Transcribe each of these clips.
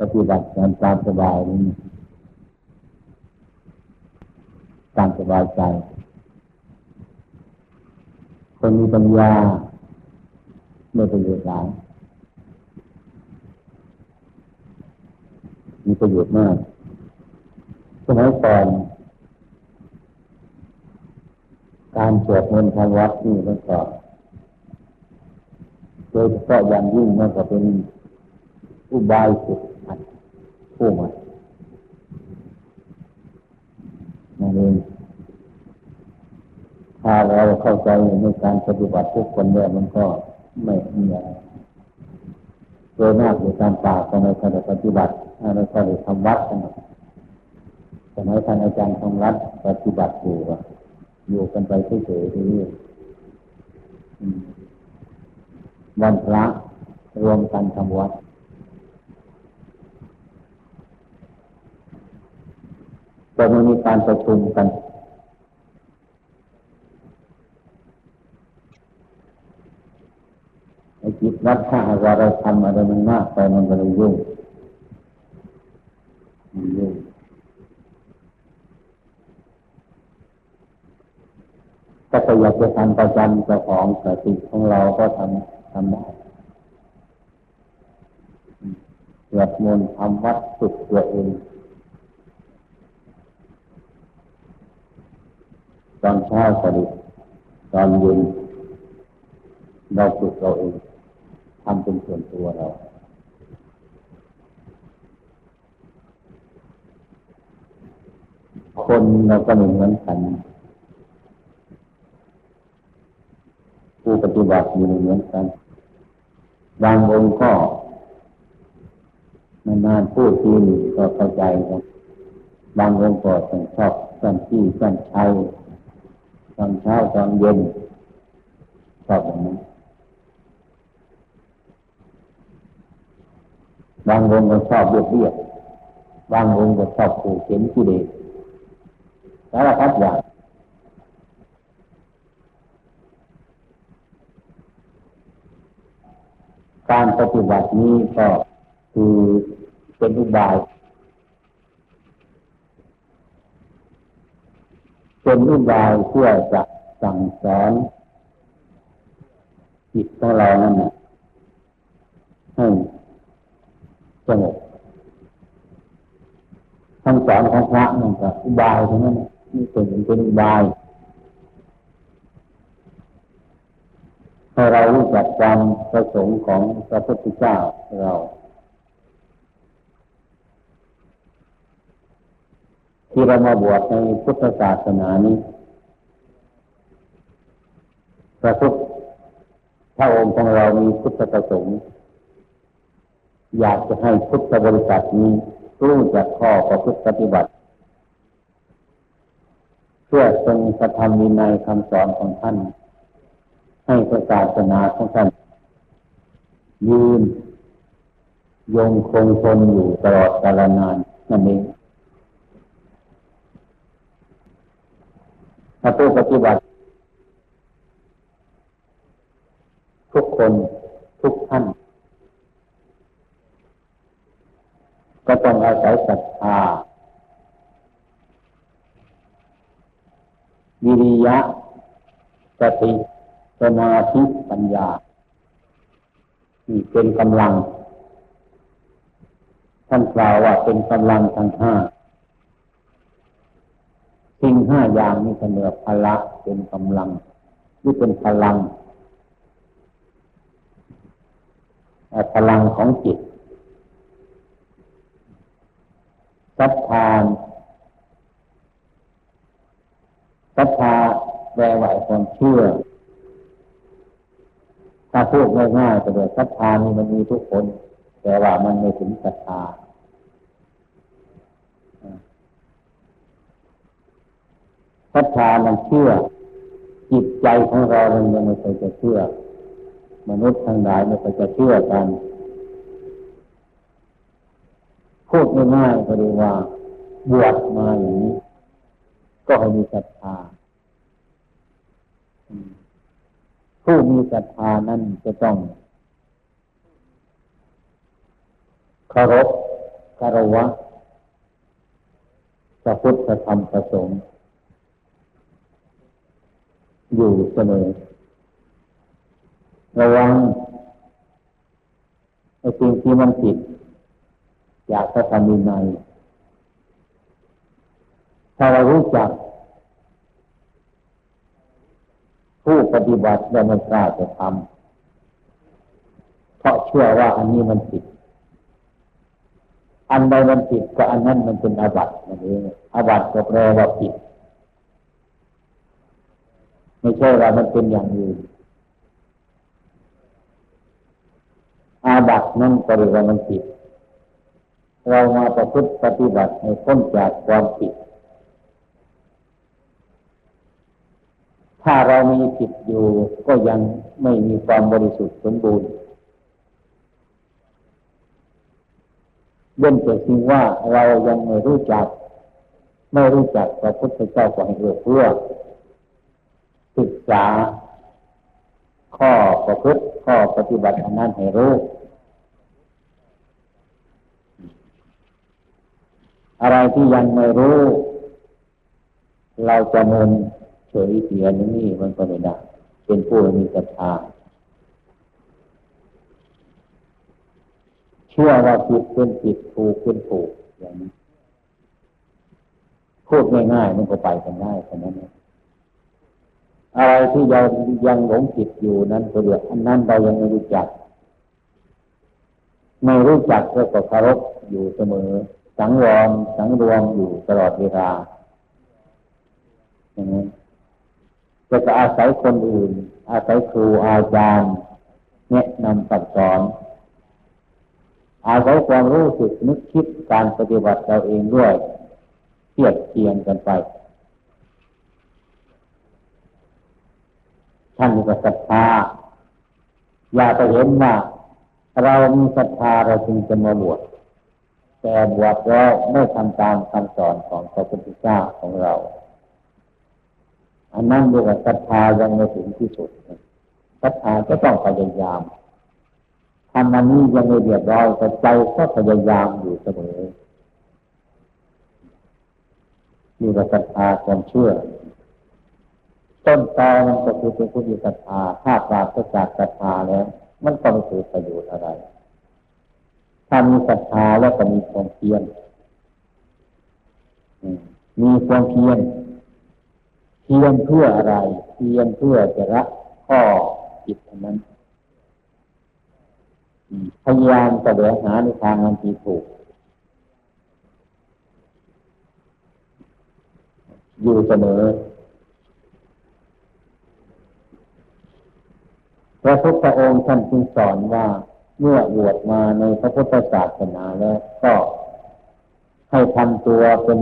ปฏิบัติการตามสบายนี่ตามสบายใจ คนมีปัญญาไม่ประโยชน์หลายมีประโยชน์มากสมัยก่อนการสวดมนต์ทางวัดนี่มันก็โดยเฉพาะอย่างยิ่งมันก็เป็นอุบายสุด ผู้มานั่นเองถ้าเราเข้าใจในการปฏิบัติทุกคนเนี่ยมันก็ไม่มีอะไรโดยมากอยู่ตามป่าก็ไม่ค่อยได้ปฏิบัติไม่ค่อยได้ทำวัดกันสมัยท่านอาจารย์ทำวัดปฏิบัติอยู่อยู่กันไปเฉยๆที่วันพระรวมกันทำวัด จะไม่มีการประชุมกันไอ้จิตวัดถ้าว่าเราทำอะไรมันมากไปมันก็เลยยุ่งมันยุ่งก็ไปอยากจะทำประจำเจ้าของสติของเราก็ทำทำได้สวดมนทำวัดสุดตัวเอง ตอนเช้าก็ดีตอนเย็นเราฝึกเราเองทำเป็นส่วนตัวเรา คนเราก็เหมือนกันผู้ปฏิบัติอยู่เหมือนกันบางองค์ก็นานๆพูดทีหนึ่งก็เข้าใจครับบางองค์ก็ชอบสั้นที่สั้นชัย ตอนเช้าตอนเย็นชอบแบบนั้บางองค์ก็ชอบเรียบเรียบบางองค์ก็ชอบขู่เข็นกิเลสสารพัดอย่างการปฏิบัตินี้ก็คือเป็นอุบาย เป็นอุบายเพื่อจะสั่งสอนจิตของเรานั่นแหละให้สงบคำสอนของพระนั่นก็อุบายทั้งนั้นนี่เป็นเป็นอุบายให้เรารู้จักความประสงค์ของพระพุทธเจ้าเรา ที่เรามาบวชในพุทธศาสนานี้พระพุทธพระองค์ของเรามีพุทธประสงค์ อยากจะให้พุทธบริษัทนี้รู้จักข้อประพฤติปฏิบัติ เพื่อทรงกระทำวินัยคำสอนของท่าน ให้ประศาสนาของท่าน ยืน ยงคงทนอยู่ตลอดกาลนานนั่นเอง ถ้าผู้ปฏิบัติ ทุกคนทุกท่าน ก็ต้องอาศัยศรัทธาวิริยะสติสมาธิปัญญาที่เป็นกำลัง ท่านกล่าวว่าเป็นกำลังทั้งห้า ห้าอย่างนี้เสนอพละเป็นกำลังนี่เป็นพลังพลังของจิตศรัทธาศรัทธาแปลว่าความเชื่อ ถ้าพูดง่ายๆก็เดี๋ยวศรัทธานี่มันมีทุกคน แต่ว่ามันไม่ถึงศรัทธา ศรัทธามันเชื่อ จิตใจของเรามันยังไม่เคยจะเชื่อ มนุษย์ทั้งหลายไม่เคยจะเชื่อกัน พูดง่ายๆก็เรียกว่าบวชมาอย่างนี้ ก็ให้มีศรัทธาผู้มีศรัทธานั้นจะต้องเคารพารวะพระพุทธธรรมประสงค์ อยู่เสมอระวังไอ้สิ่งที่มันผิดอยากจะทำยังไงถ้าเรารู้จัก ผู้ปฏิบัติและไม่กล้าจะทำเพราะเชื่อว่าอันนี้มันผิด อันใดมันผิดก็อันนั้นมันเป็นอาบัตินั่นเองอาบัติก็แปลว่าผิด ไม่ใช่ว่ามันเป็นอย่างอื่นอาบัตินั่นก็เรียกว่ามันผิด เรามาประพฤติปฏิบัติให้พ้นจากความผิด ถ้าเรามีผิดอยู่ก็ยังไม่มีความบริสุทธิ์สมบูรณ์เว้นแต่สิ่งว่าเรายังไม่รู้จัก ไม่รู้จักพระพุทธเจ้าก็ให้เอื้อเพื่อ ษา ข้อประพฤติข้อปฏิบัติอันนั้นให้รู้ อะไรที่ยังไม่รู้ เราจะมนเฉยเสียนี่มันก็ไม่ได้เป็นผู้มีศรัทธาเชื่อว่าผิดเป็นผิดถูกเป็นถูกอย่างนี้พูดง่ายๆมันก็ไปกันได้แค่นั้นอ อะไรที่ยังยังหลงผิดอยู่นั้นก็เรียกอันนั้นเรายังไม่รู้จัก ไม่รู้จักก็เคารพอยู่เสมอ สังวรสังรวมอยู่ตลอดเวลาอย่างนี้จะจะอาศัยคนอื่น อาศัยครูอาจารย์แนะนำสั่งสอน อาศัยความรู้สึกนึกคิดการปฏิบัติเราเองด้วยเทียบเทียงกันไป ท่านมีศรัทธาอย่าไปเห็นว่า เรามีศรัทธาเราจึงจะมาบวชแต่บวชแล้วไม่ทำตามคำสอนของพระพุทธเจ้าของเราอันนั้นเรียกว่าศรัทธายังไม่ถึงที่สุดศรัทธาก็ต้องพยายามทำมันนี้ยังไม่เรียบร้อยแต่ใจก็พยายามอยู่เสมอมีศรัทธาความเชื่อ ต้นตอมันก็คือเป็นผู้มีศรัทธาถ้าปราศจากศรัทธาแล้ว มันก็ไม่เกิดประโยชน์อะไร ถ้ามีศรัทธาแล้วก็มีความเพียรมีความเพียรเพียรเพื่ออะไร เพียรเพื่อจะละข้อจิตนั้นพยายามแสวงหาในทางอันที่ถูก อยู่เสมอ พระพุทธองค์ท่านจึงสอนว่าเมื่อบวชมาในพระพุทธศาสนาแล้วก็ให้ทำตัวเป็น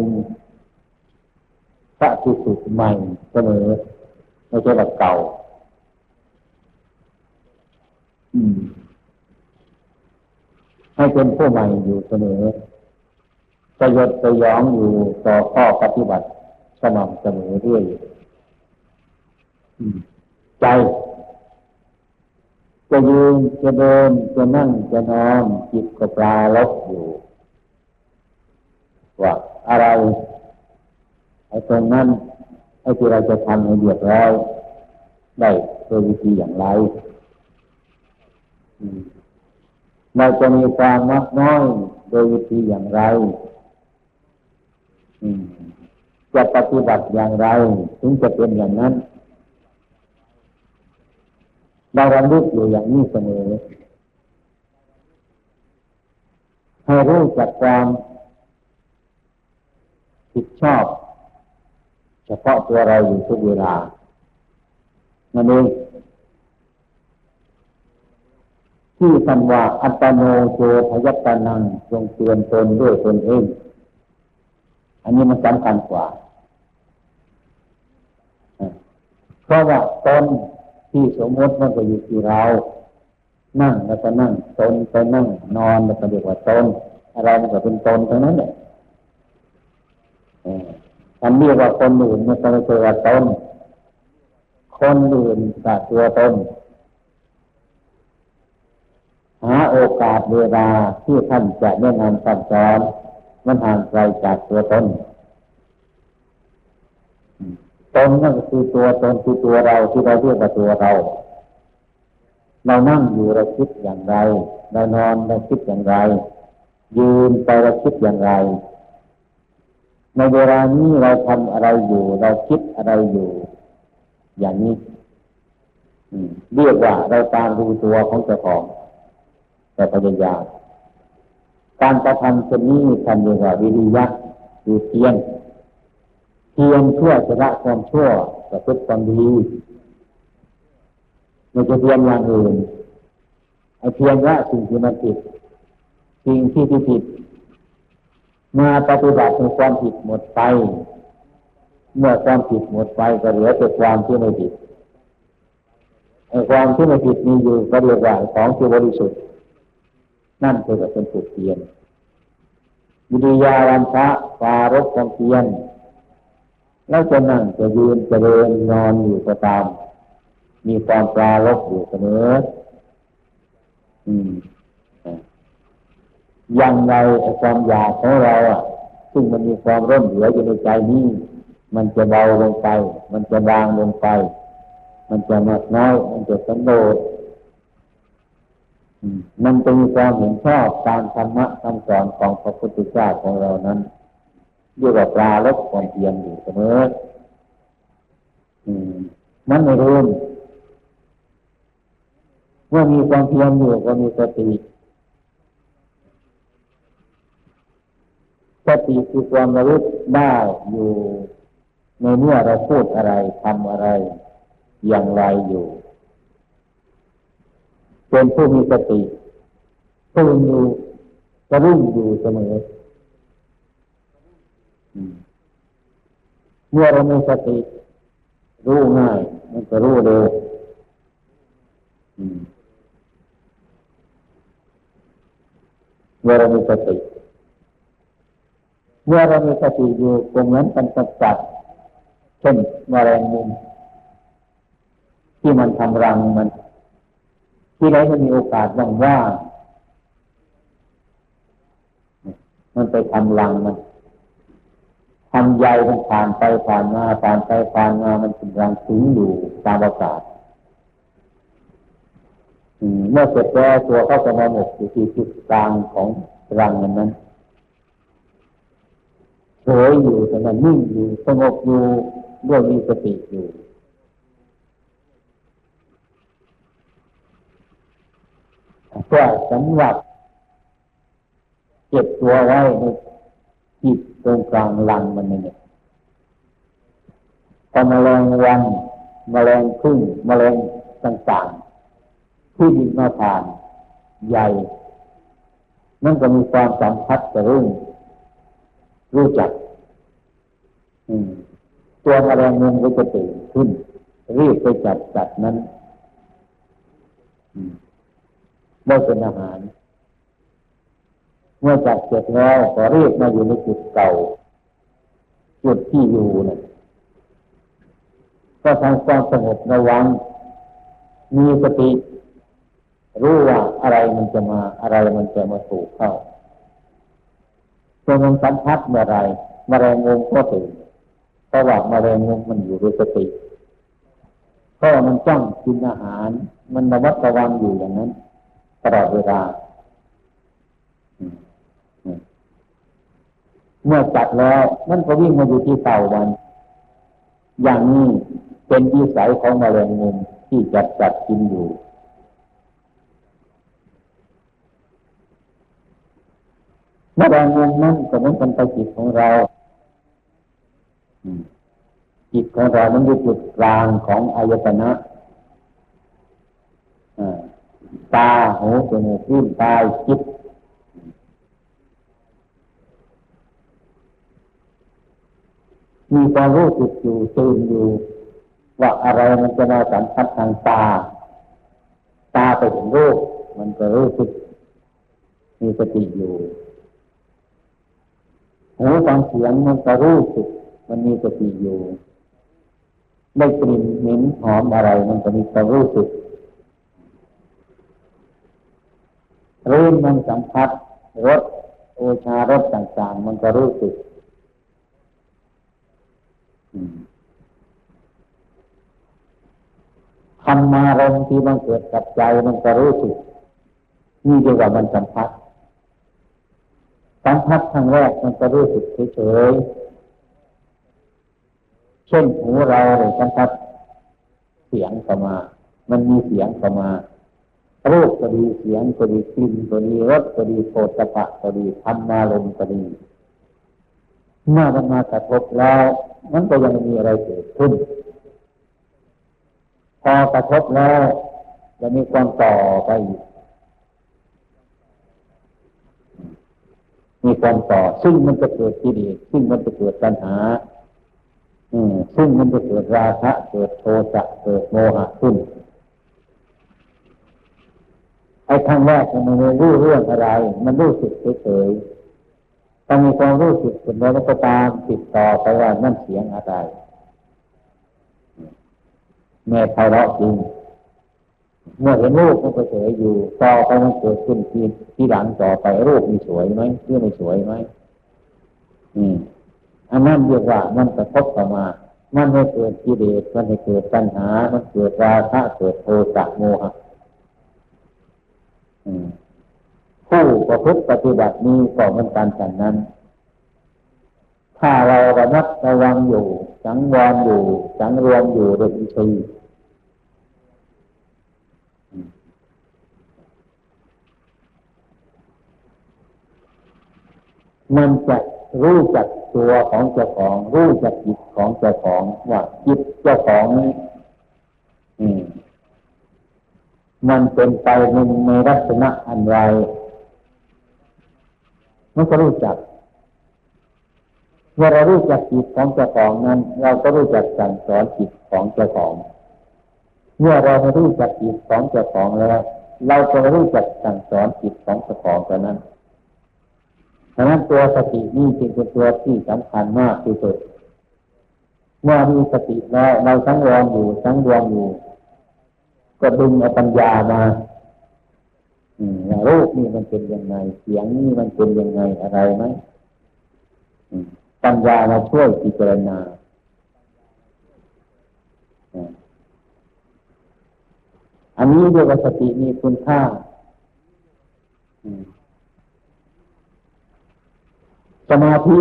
พระที่สุใหม่เสมอไม่ใช่แบบเก่า อืม ให้เป็นผู้ใหม่อยู่เสมอประยชน์ประยองอยู่ต่อข้อปฏิบัติสม่ำเสมอเรื่อยใจ จะยืนจะเดินจะนั่งจะนอนจิตก็ปลาลบอยู่ว่าอะไรไอ้ตรงนั้นไอ้ที่เราจะทำให้เรียบร้อยได้โดยวิธีอย่างไรเราจะมีความมักน้อยโดยวิธีอย่างไรจะปฏิบัติอย่างไร ถึงจะเป็นอย่างนั้น เราระลึกอยู่อย่างนี้เสมอให้รู้จักความผิดชอบ เฉพาะตัวเราอยู่ทุกเวลานั่นเองที่สันว่าอัตโนโจพยัตนังจงเตือนตนด้วยตนเอง อันนี้มันสำคัญกว่า เพราะว่าตน ที่สมมติมันก็อยู่ที่เรา นั่งแล้วก็นั่งตนไปนั่ง นอนแล้วก็เรียกว่าตนอะไรมันก็เป็นตนทั้งนั้นเนี่ยอันเรียกว่าคนอื่นมันก็ไม่ใช่ว่าตนคนอื่นกับตัวตนหาโอกาสเวลาที่ท่านจะแนะนำสั่งสอนมันห่างไกลจากตัวตน ตนนั่นคือตัวตนคือตัวเราที่เราเรียกว่าตัวเรา เรานั่งอยู่เราคิดอย่างไร เรานอนเราคิดอย่างไร ยืนไปเราคิดอย่างไร ในเวลานี้เราทำอะไรอยู่ เราคิดอะไรอยู่ อย่างนี้เรียกว่าเราตามรู้ตัวของเจ้าของแต่พยายามการกระทำเช่นนี้ทำเรียกว่าวิริยะคือเพียง เพียงเพื่อจะละความชั่วประพฤติความดีไม่จะเพียงอย่างอื่นไอ้เพียงละสิ่งที่มันผิดสิ่งที่ผิดมาปฏิบัติในความผิดหมดไป เมื่อความผิดหมดไปก็เหลือแต่ความที่ไม่ผิดไอ้ความที่ไม่ผิดมีอยู่ก็เรียกว่าของที่บริสุทธิ์ นั่นคือเป็นสุดเพียนวิริยารัมพะฟารบความเพียน แล้วจะนั่งจะยืนจะเดินนอนอยู่ก็ตาม มีความปลาลบอยู่เสมออืมอย่างไรความอยากของเราอะ ซึ่งมันมีความร่มเหลืออยู่ในใจนี้มันจะเบาลงไป มันจะบางลงไป มันจะมากน้อย มันจะสันโดษมันจะมีความเห็นชอบตามธรรมะคำสอนของพระพุทธเจ้าของเรานั้น เรียกว่าปลาลบความเพียรอยู่เสมอมันไม่รู้เมื่อมีความเพียรอยู่ก็มีสติสติคือความระลึกได้อยู่ในเมื่อเราพูดอะไรทำอะไร อย่างไรอยู่เป็นผู้มีสติตื่นอยู่กระรุ่งอยู่เสมอ เมื่อเรามีสติ รู้ง่าย มันจะรู้เร็วเมื่อเรามีสติ เมื่อเรามีสติอยู่ตรงนั้นเป็นสัดเช่นมแมลงมุมที่มันทำรังมัน ที่ไหนมันมีโอกาสว่างๆมันไปทำรังมัน ทำใยมันผ่านไปผ่านมาผ่านไปผ่านมามันเป็นรังสูงอยู่ตามอากาศเมื่อเสร็จแล้วตัวเขาจะมาหมกอยู่ที่จุดกลางของรังนั้นเฉยอยู่แต่มันนิ่งอยู่สงบอยู่ด้วยมีสติอยู่เพื่อสำหรับเก็บตัวไว้ใน จิตตรงกลางลังมันเนี่ยพอมแมลงวันมแมลงพึ่งมแมลงต่างๆ ที่ดินมาผ่านใหญ่นั่นก็มีความสัมพัทธ์กับรุ่งรู้จักตัวมแมลงมุมก็จะตื่นขึ้น รีบไปจับจัดนั้นเมื่อเป็นอาหาร เมื่อจับเสร็จแล้วก็รีบมาอยู่ในจุดเก่า จุดที่อยู่เนะก็ทำความสงบระวัง มีสติ รู้ว่าอะไรมันจะมาอะไรมันจะมาสู่เข้าตัวมันสัมผัสเมื่อไรมแมลงมุมก็ตื่นเพราะว่ามแมลงมุมมันอยู่ในสติเพราะมันจ้องกินอาหาร มันระมัดระวังอยู่อย่างนั้นตลอดเวลา เมื่อจัดแล้วมันก็วิ่งมาอยู่ที่เต่ามัน อย่างนี้เป็นวิสัยของมแมลงมุมที่จัดจัดกินอยู่เมื่อแรงเงินนั้นก็เหมือนกันไปจิตของเราจิตของเรามันอยู่จุดกลางของอายตนะตาหูจมูกลิ้นกายจิต มีความรู้สึกอยู่ตื่นอยู่ ว่าอะไรมันจะมาสัมผัสทางตา ตาไปเห็นรูปมันก็รู้สึก มีสติอยู่หูฟังเสียงมันก็รู้สึก มันมีสติอยู่ได้กลิ่นเหม็นหอมอะไร มันก็มีความรู้สึกรื่นมันสัมผัสรสโอชารสต่างๆ มันก็รู้สึก ธรรมารมที่มันเกิดกับใจมันก็รู้สึก นี่เรียกว่ามันสัมผัสสัมผัสครั้งแรกมันก็รู้สึกเฉยๆเช่นหูเราเลยสัมผัสเสียงเข้ามา มันมีเสียงเข้ามารูปก็ดีเสียงก็ดีกลิ่นก็ดีรสก็ดีโผฏฐะก็ดีธรรมารมก็ดีเมื่อมันมากระทบแล้ว มันก็ยังมีอะไรเกิดขึ้น พอกระทบแล้วจะมีความต่อไปอีกมีความต่อ ซึ่งมันจะเกิดกิเลสซึ่งมันจะเกิดปัญหา อืม ซึ่งมันจะเกิดราคะเกิดโทสะเกิดโมหะขึ้นไอ้ครั้งแรกมันไม่รู้เรื่องอะไร มันรู้สึกเฉยๆ ต้องมีความรู้สึกเสร็จแล้วก็ตามติดต่อไปว่านั่นเสียงอะไรแม่ไพเราะจริงเมื่อเห็นรูปมันก็เฉยอยู่ต่อไปมันเกิดขึ้นทีที่หลังต่อไปรูปมีสวยไหมเรื่องไม่สวยไหมอืมอันนั้นเรียกว่ามันกระทบเข้ามา มันไม่เกิดกิเลสมันไม่เกิดปัญหา มันเกิดราคะเกิดโทสะโมหะ ผู้ประพฤติปฏิบัตินี้ก็เหมือนกันฉันนั้น ถ้าเราระมัดระวังอยู่ สังวรอยู่ สังรวมอยู่โดยอิทรีย์มันจะรู้จักตัวของเจ้าของ รู้จักจิตของเจ้าของว่าจิตเจ้าของนี้มันเป็นไปในลักษณะอันไร มันก็รู้จัก เมื่อเรารู้จักจิตของเจ้าของนั้น เราก็รู้จักสั่งสอนจิตของเจ้าของ เมื่อเราไม่รู้จักจิตของเจ้าของแล้ว เราจะรู้จักสั่งสอนจิตของเจ้าของเท่านั้นดังนั้นตัวสตินี่จึงเป็นตัวที่สำคัญมากที่สุด เมื่อมีสติแล้วเราทั้งรอนอยู่ทั้งวมอยู่ ก็ดึงเอาปัญญามา รูปนี่มันเป็นยังไง เสียงนี่มันเป็นยังไงอะไรไหมปัญญามาช่วยพิจารณาอันนี้เรียกว่าสติมีคุณค่าสมาธิ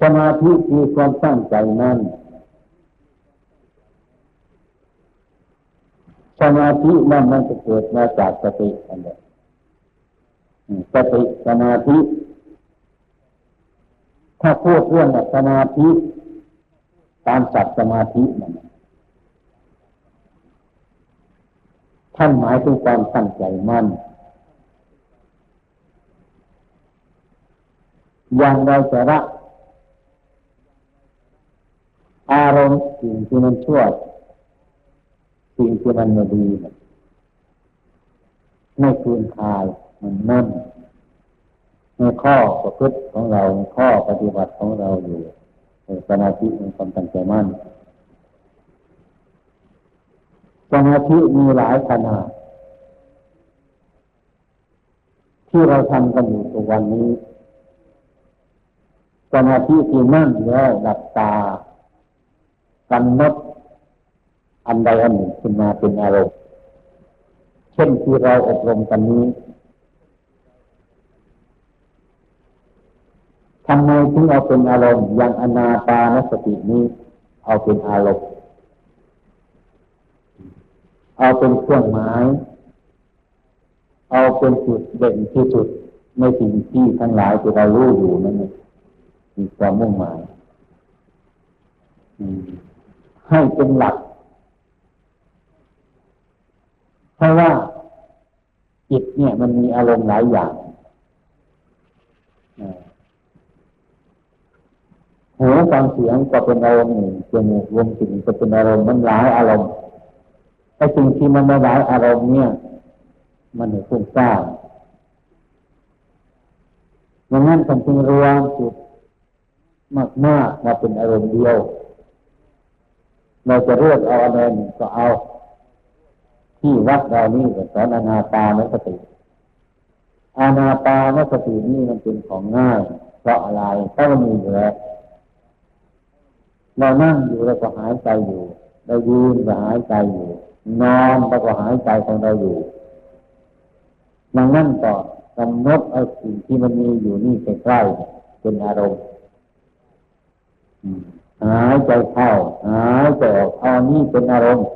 สมาธิคือความตั้งใจนั่น สมาธินั่นมันจะเกิดมาจากสติอันเดียสติสมาธิ ถ้าพูดเรื่องสมาธิ ตามสัตว์สมาธินั่นท่านหมายถึงความตั้งใจมั่นอย่างเรจะรักอารมณ์สิ่งที่มันชั่ว สิ่งที่มันม่ดีไม่คืนคายมันนั่นในข้อประพฤติของเราในข้อปฏิบัติของเราอยู่สมาธิในความตั้งใจมั่นสมาธิมีหลายขนาดที่เราทำกันอยู่ทุกวันนี้สมาธิที่นั่งแล้วหลับตากำหนด อันใดอันหนึ่งขึ้นมาเป็นอารมณ์ เช่นที่เราอบรมกันนี้ทำไมถึงเอาเป็นอารมณ์อย่างอนาปานสตินี้ เอาเป็นอารมณ์ เอาเป็นเครื่องหมายเอาเป็นจุดเด่นที่สุดในสิ่งที่ทั้งหลายที่เรารู้อยู่นั่นเองมีความมุ่งหมายให้เป็นหลัก เพราะว่าจิตเนี่ยมันมีอารมณ์หลายอย่างหูฟังเสียงก็เป็นอารมณ์หนึ่งจมูกลมสิ่งก็เป็นอารมณ์มันหลายอารมณ์ไอ้สิ่งที่มันม่หลายอารมณ์เนี่ย มันเหนื่อยฟุ้านดังนั้นผมจึงรวมจุดมากๆมาเป็นอารมณ์เดียว เราจะเลือกเอาอะไรก็เอา ที่วัดเรานี่สอนอนาปานสติอานาปานสตินี่มันเป็นของง่าย เพราะอะไรเพราะมันมีอยู่แล้วเรานั่งอยู่เราก็หายใจอยู่ เรายืนก็หายใจอยู่ นอนเราก็หายใจของเราอยู่ดังนั้นก็กำหนดเอาสิ่งที่มันมีอยู่นี่ใกล้ๆเป็นอารมณ์หายใจเข้าหายใจออกเอานี่เป็นอารมณ์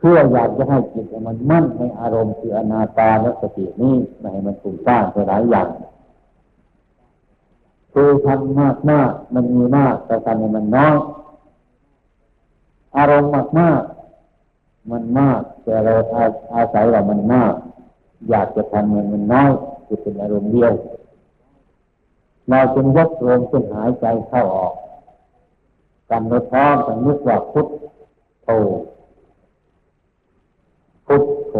เพื่ออยากจะให้จิตมันมั่นในอารมณ์คืออนาตาและสตินี้ไม่ให้มันถูกสร้างไปหลายอย่างคือทำมากมากมันมีมากแต่ทำให้มันน้อยอารมณ์มากมากมันมาก แต่เราอาอาศัยว่ามันมาก อยากจะทำมันมันน้อยจะเป็นอารมณ์เดียวเราจึงยกลมขึ้นหายใจเข้าออกกำหนดพร้อมกันนึกว่าพุทโธ พุทโธ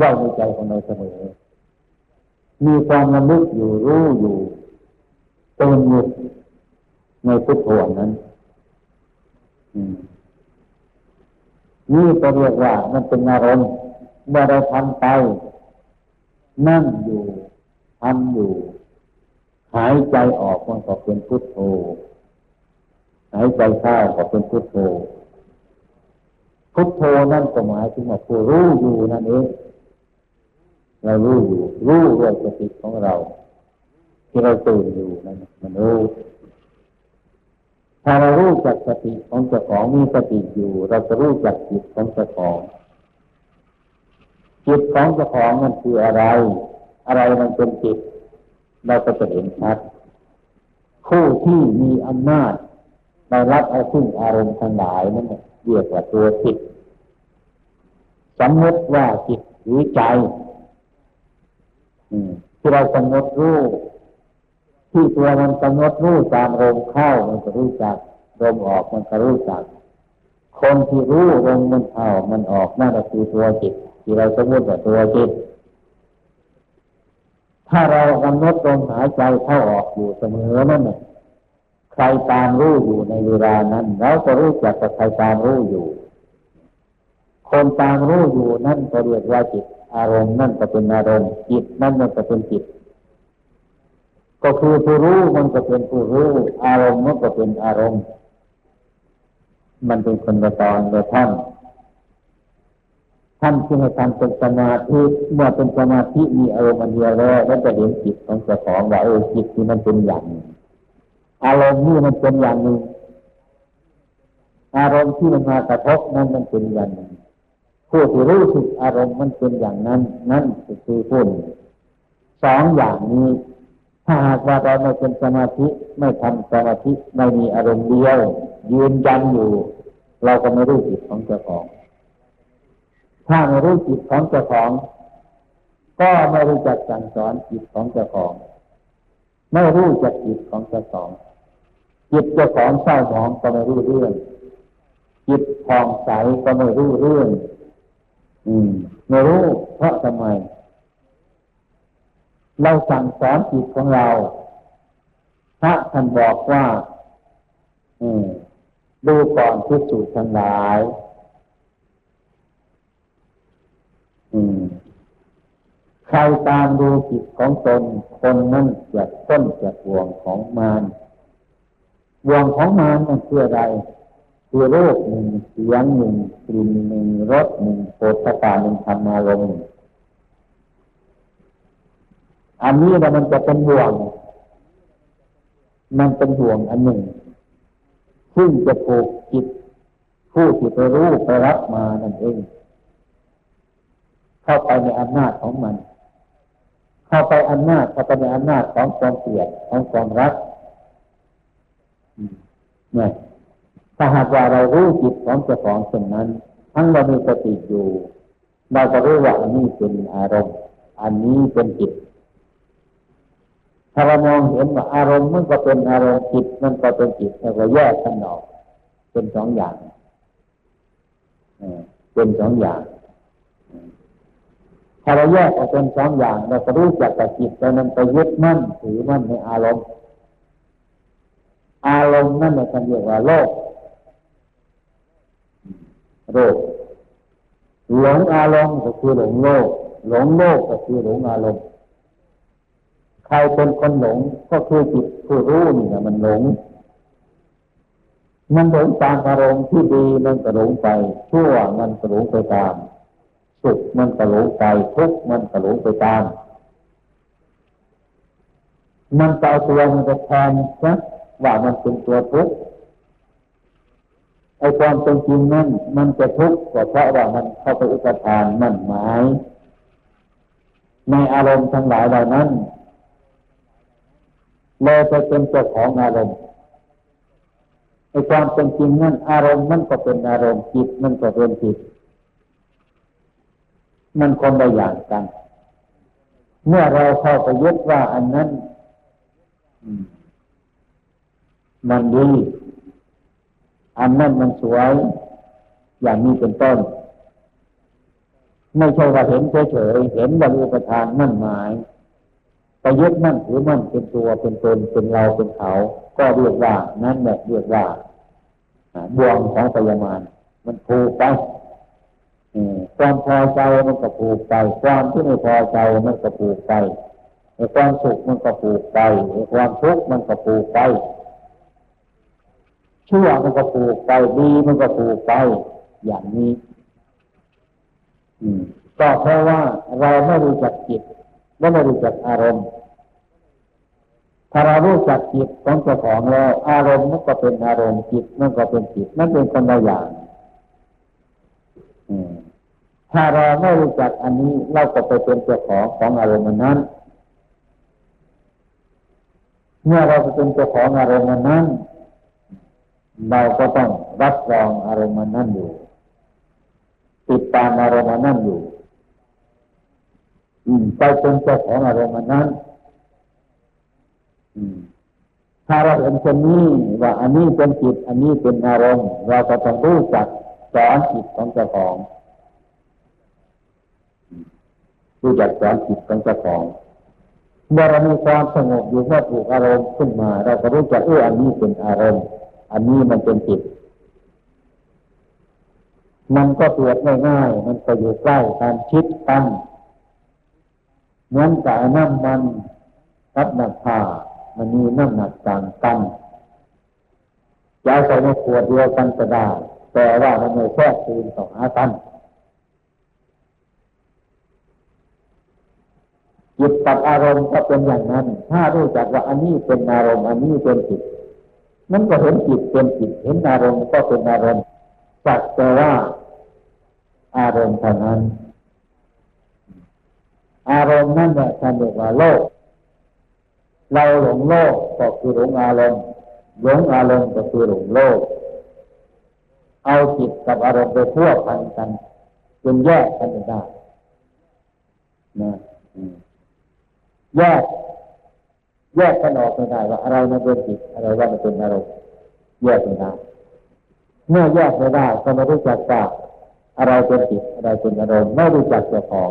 ว่าในใจของเราเสมอ มีความระลึกอยู่รู้อยู่เต็มอยู่ในพุทโธนั้นนี่ก็เรียกว่ามันเป็นอารมณ์เมื่อเราทำไป นั่งอยู่ทำอยู่ หายใจออกมันก็เป็นพุทโธหายใจเข้าก็เป็นพุทโธ พุทโธนั่นก็หมายถึงว่าผู้รู้อยู่นั่นเองเรารู้อยู่รู้ด้วยสติของเรา ที่เราตื่นอยู่นั่นมันรู้ถ้าเรารู้จักสติของเจ้าของมีสติอยู่ เราจะรู้จักจิตของเจ้าของจิตของเจ้าของมันคืออะไร อะไรมันเป็นจิต เราก็จะเห็นชัดผู้ที่มีอำนาจได้รับเอาซึ่งอารมณ์ทั้งหลายนั่นเรียกว่าตัวจิต สมมติว่าจิตหรือใจที่เรากำหนดรู้ที่ตัวมันกำหนดรู้ตามลมเข้ามันก็รู้จักลมออกมันก็รู้จัก คนที่รู้ลมมันเข้ามันออกนั่นก็คือตัวจิต ที่เราสมมติว่าตัวจิต ถ้าเรากำหนดลมหายใจเข้าออกอยู่เสมอนั่นใครตามรู้อยู่ในเวลานั้นเราก็รู้จักกับใครตามรู้อยู่ คนตามรู้อยู่นั่นก็เรียกว่าจิต อารมณ์นั่นก็เป็นอารมณ์จิตนั่นมันก็เป็นจิต ก็คือผู้รู้มันก็เป็นผู้รู้ อารมณ์มันก็เป็นอารมณ์ มันเป็นคนละตอนละท่านท่านที่ให้ทำเป็นสมาธิเมื่อเป็นสมาธิมีอารมณ์อันเดียวแล้วแล้วจะเห็นจิตของเจ้าของว่าเออจิตที่มันเป็นอย่างอารมณ์นี่มันเป็นอย่างหนึ่งอารมณ์ที่มันมากระทบนั้นมันเป็นอย่างหนึ่ง ผู้ที่รู้สึกอารมณ์มันเป็นอย่างนั้น นั่นคือผู้สองอย่างนี้ถ้าหากว่าเราไม่เป็นสมาธิไม่ทำสมาธิไม่มีอารมณ์เดียว ยืนยันอยู่ เราก็ไม่รู้จิตของเจ้าของ ถ้าไม่รู้จิตของเจ้าของ ก็ไม่รู้จักสั่งสอนจิตของเจ้าของ ไม่รู้จักจิตของเจ้าของจิตเจ้าของเศร้าหมองก็ไม่รู้เรื่อง จิตผ่องใสก็ไม่รู้เรื่อง อืมไม่รู้เพราะทำไม เราสั่งสอนจิตของเรา พระท่านบอกว่าดูก่อนพิสูจน์ทั้งหลายใครตามดูจิตของตน คนนั้นจะต้นจากวงของมารวงของมารนั่นคืออะไร คือโรคหนึ่งเสียงหนึ่งกลิ่นหนึ่งรสหนึ่งโผฏฐาหนึ่งธรรมารมณ์อันนี้นะมันจะเป็นห่วง มันเป็นห่วงอันหนึ่ง ซึ่งจะผูกจิตผู้ที่ไปรู้ไปรับมานั่นเอง เข้าไปในอำนาจของมัน เข้าไปอำนาจเข้าไปในอำนาจของความเกลียดของความรักเนี่ย ถ้าหากว่าเรารู้จิตของเจ้าของเช่นนั้น ทั้งเรามีสติอยู่ เราก็รู้ว่าอันนี้เป็นอารมณ์ อันนี้เป็นจิต ถ้าเรามองเห็นว่าอารมณ์มันก็เป็นอารมณ์จิตมันก็เป็นจิตเราก็แยกกันออกเป็นสองอย่างเป็นสองอย่าง ถ้าเราแยกออกเป็นสองอย่างเราก็รู้จักกับจิตแต่นั้นไปยึดมั่นถือมั่นในอารมณ์ อารมณ์นั่นเราเรียกว่าโลก โรคหลงอารมณ์ก็คือหลงโลกหลงโลกก็คือหลงอารมณ์ใครเป็นคนหลงก็คือจิตผู้รู้นี่นะมันหลง มันหลงตามอารมณ์ที่ดีมันก็หลงไปชั่วมันก็หลงไปตามสุขมันก็หลงไปทุกข์มันก็หลงไปตาม มันเอาตัวมันจะแทนนะว่ามันเป็นตัวทุกข์ ไอ้ความเป็นจริงนั้นมันจะทุกข์ก็เพราะว่ามันเข้าไปอุปทานมั่นหมาย ในอารมณ์ทั้งหลายเหล่านั้นเลยไปเป็นเจ้าของอารมณ์ไอ้ความเป็นจริงนั้นอารมณ์มันก็เป็นอารมณ์จิตมันก็เป็นจิต มันคนละอย่างกัน เมื่อเราเข้าไปยึดว่าอันนั้น มันดี อันนั้นมันสวย อย่างนี้เป็นต้น ไม่ใช่ว่าเห็นเฉยๆเห็นบริประทานมั่นหมายไปยึดมั่นถือมั่นเป็นตัวเป็นตนเป็นเราเป็นเขา ก็เรียกว่านั่นแหละเรียกว่าบ่วงของปยมานมันผูกไปความพอใจมันก็ผูกไป ความที่ไม่พอใจมันก็ผูกไปความสุขมันก็ผูกไปความทุกข์มันก็ผูกไป ชั่วมันก็ผูกไปดีมันก็ผูกไป อย่างนี้ก็เพราะว่าเราไม่รู้จักจิตและไม่รู้จักอารมณ์ ถ้าเรารู้จักจิตของเจ้าของแล้วอารมณ์มันก็เป็นอารมณ์จิตมันก็เป็นจิตนั่นเป็นคนละอย่างถ้าเราไม่รู้จักอันนี้เราก็ไปเป็นเจ้าของของอารมณ์นั้น เมื่อเราเป็นเจ้าของอารมณ์นั้น เราก็ต้องรับรองอารมณ์นั้นอยู่ ติดตามอารมณ์นั้นอยู่ไปเป็นเจ้าของอารมณ์นั้นถ้าเราเห็นคนนี้ว่าอันนี้เป็นจิต อันนี้เป็นอารมณ์ เราก็ต้องรู้จักสอนจิตของเจ้าของรู้จักสอนจิตของเจ้าของเมื่อเรามีความสงบอยู่เมื่อถูกอารมณ์ขึ้นมา เราก็รู้จักเอออันนี้เป็นอารมณ์ อันนี้มันเป็นจิต มันก็เปรียบง่ายๆมันก็อยู่ใกล้การคิดตั้งเหมือนกับน้ำมันรับหนักผ้ามันมีน้ำหนักต่างกันจะใส่ในขวดเดียวกันก็ได้แต่ว่ามันไม่แค่คืนต่อหากันจิตกับอารมณ์ก็เป็นอย่างนั้น ถ้ารู้จักว่าอันนี้เป็นอารมณ์ อันนี้เป็นจิต มันก็เห็นจิตเป็นจิตเห็นอารมณ์ก็เป็นอารมณ์สักแต่ว่า อารมณ์เท่านั้น อารมณ์นั่นแหละท่านเรียกว่าโลก เราหลงโลกก็คือหลงอารมณ์หลงอารมณ์ก็คือหลงโลก เอาจิตกับอารมณ์ไปทั่วพันกันจนแยกกันไม่ได้นะแยก แยกกันออกไม่ได้ว่าอะไรมันเป็นจิตอะไรว่ามันเป็นอารมณ์แยกไม่ได้เมื่อแยกไม่ได้ก็ไม่รู้จักว่าอะไรเป็นจิตอะไรเป็นอารมณ์ไม่รู้จักเจ้าของ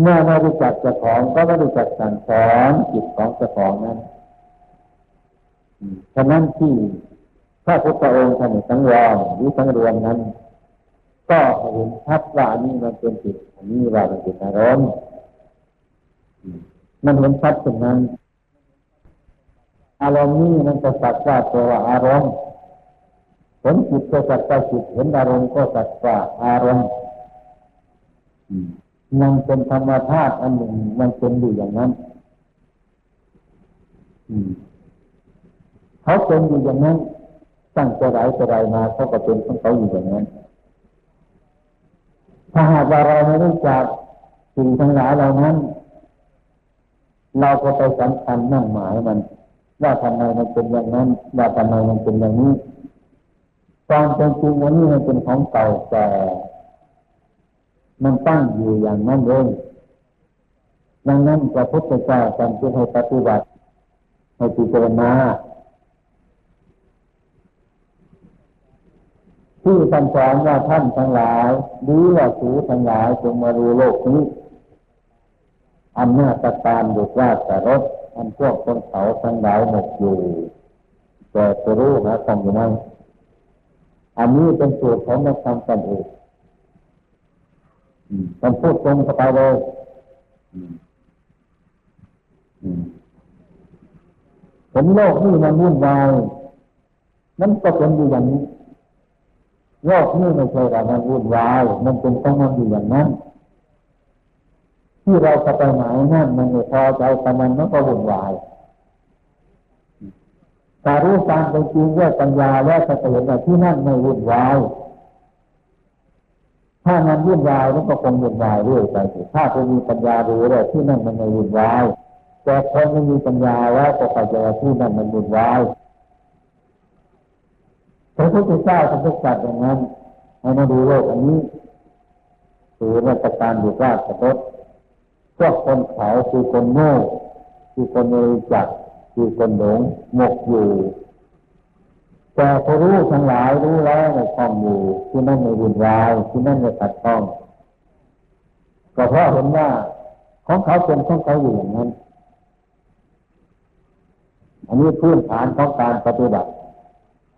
เมื่อไม่รู้จักเจ้าของก็ไม่รู้จักสั่งสอนจิตของเจ้าของนั้นฉะนั้นที่พระพุทธองค์ท่านสังวรหรือสังรวมนั้น ก็เห็นชัดว่านี่มันเป็นจิตอันนี้ว่ามันเป็นอารมณ์มันเห็นชัดตรงนั้น อารมณ์นี้มันจะสักว่าตัวอารมณ์ผลจิตก็สักว่าจิตเห็นอารมณ์ก็สักว่าอารมณ์มันเป็นธรรมชาติอันหนึ่งมันเป็นอยู่อย่างนั้นเขาเป็นอยู่อย่างนั้นตั้งแต่ไหนแต่ไรมาเขาก็เป็นของเขาอยู่อย่างนั้น ถ้าหากว่าเราไม่รู้จักสิ่งทั้งหลายเหล่านั้น เราก็ไปสำคัญนั่งหมายมัน ว่าทำไมมันเป็นอย่างนั้น ว่าทำไมมันเป็นอย่างนี้ความเป็นจริงวันนี้มันเป็นของเก่าแต่มันตั้งอยู่อย่างนั้นเองดังนั้นพระพุทธเจ้าการที่ให้ปฏิบัติให้พิจารณาที่ท่านสอนว่าท่านทั้งหลายหรือว่าสูทั้งหลายจงมาดูโลกนี้อำนาจการบุกว่าสารถ อันพวกคนเขาทั้งหลายหมดอยู่ แต่จะรู้หาคำอยู่ไหมอันนี้เป็นสูตรของนักธรรมกันเองมันพูดตรงเข้าไปเลยเห็นโลกนี่มันวุ่นวายนั่นก็เป็นอยู่อย่างนี้โลกนี่ไม่ใช่ว่ามันวุ่นวาย มันเป็นต้องมันอยู่อย่างนั้น ที่เราจะไปไหนนั่นมันไม่พอใจกับมันมันก็วุ่นวายแต่รู้ตามเป็นจริงด้วยปัญญาแล้วจะเห็นว่าที่นั่นไม่วุ่นวายถ้ามันวุ่นวายมันก็คงวุ่นวายเรื่อยไปถ้าคุณมีปัญญาดูเลยที่นั่นมันไม่วุ่นวายแต่คนไม่มีปัญญาแล้วก็ไปเจอที่นั่นมันวุ่นวายพระพุทธเจ้าท่านก็จัดอย่างนั้นให้มาดูโลกอันนี้ถือราชการอยู่ราชรถพ วกคนเขาคือคนโง่คือคนไม่รู้จักคือคนหลงหมกอยู่ แต่พอรู้ทั้งหลายรู้แล้วในคล้องอยู่ที่นั่นไม่วุ่นวายที่นั่นไม่ขัดข้อง ก็เพราะเห็นว่าของเขาเป็นของเขาอยู่อย่างนั้น อันนี้พื้นฐานของการปฏิบัติ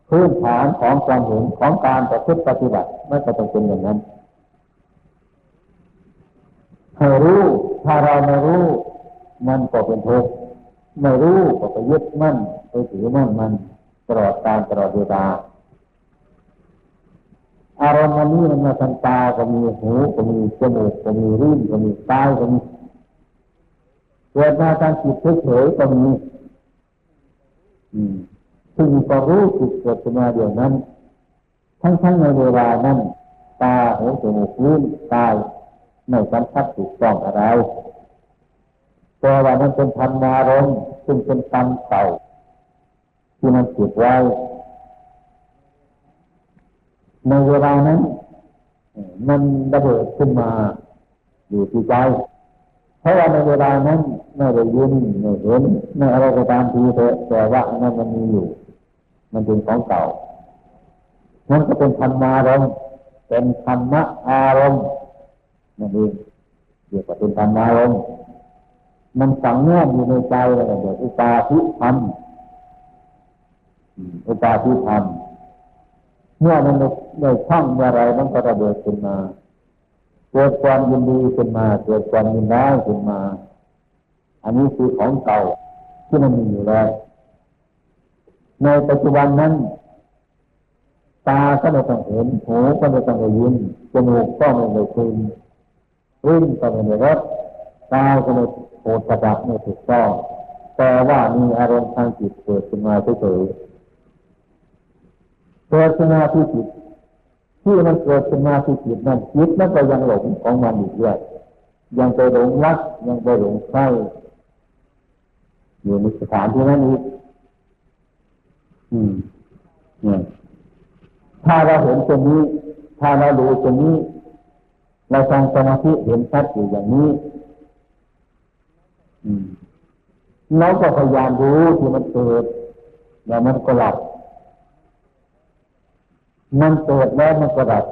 พื้นฐานของความเห็นของการประพฤติปฏิบัติไม่จะต้องเป็นอย่างนั้นให้รู้ ถ้าเราไม่รู้ มันก็เป็นทุกข์ไม่รู้ก็ไปยึดมั่นไปถือมั่นมันตลอดการตลอดเวลาอารมณ์อันนี้มันมาทางตาก็มีหูก็มีจมูกก็มีริ้นก็มีตาก็มีเกิดมาทางจิตเฉยๆก็มีซึ่งก็รู้จิตเกิดขึ้นมาเดียวนั้น ทั้งๆในเวลานั้น ตาหูจมูกลิ้นกาย ไม่สัมผัสถูกต้องอะไรแต่ว่ามันเป็นธรรมารมซึ่งเป็นกรรมเก่าที่มันติดไว้ในเวลานั้น มันระเบิดขึ้นมาอยู่ที่ใจเพราะว่าในเวลานั้นไม่ได้ยินไม่เห็นไม่อะไรก็ตามทีเถอะแต่ว่านั้นมันมีอยู่ มันเป็นของเก่ามันก็เป็นธรรมารมเป็นธรรมะอารมณ์ นั่นเองเรียกว่าเป็นธรรมารมมันฝังแน่อยู่ในใจเลยเดี๋ยวอุปาทิธรรมอุปาทิธรรมเมื่อมันในช่องอะไรมันก็ระเบิดขึ้นมาเกิดความยินดีขึ้นมาเกิดความยินร้ายขึ้นมา อันนี้คือของเก่าที่มันมีอยู่แล้วในปัจจุบันนั้น ตาก็ไม่ต้องเห็นหูก็ไม่ต้องได้ยินจมูกก็ไม่ได้กลิ่น ลิ้นก็ไม่ได้รสตาก็ไม่โผฏฐัพไม่ถูกต้องแต่ว่ามีอารมณ์ทางจิตเกิดขึ้นมาเฉยๆเกิดขึ้นมาที่จิตที่มันเกิดขึ้นมาที่จิตนั้นจิตนั้นก็ยังหลงของมันอีกด้วยยังไปหลงรักยังไปหลงใครอยู่ในสถานที่นั้นอีกถ้าเราเห็นตรงนี้ ถ้าเราดูตรงนี้ เราทำสมาธิเห็นชัดอยู่อย่างนี้เราก็พยายามรู้ที่มันเกิดแล้วมันก็หลับ มันเกิดแล้วมันก็หลับ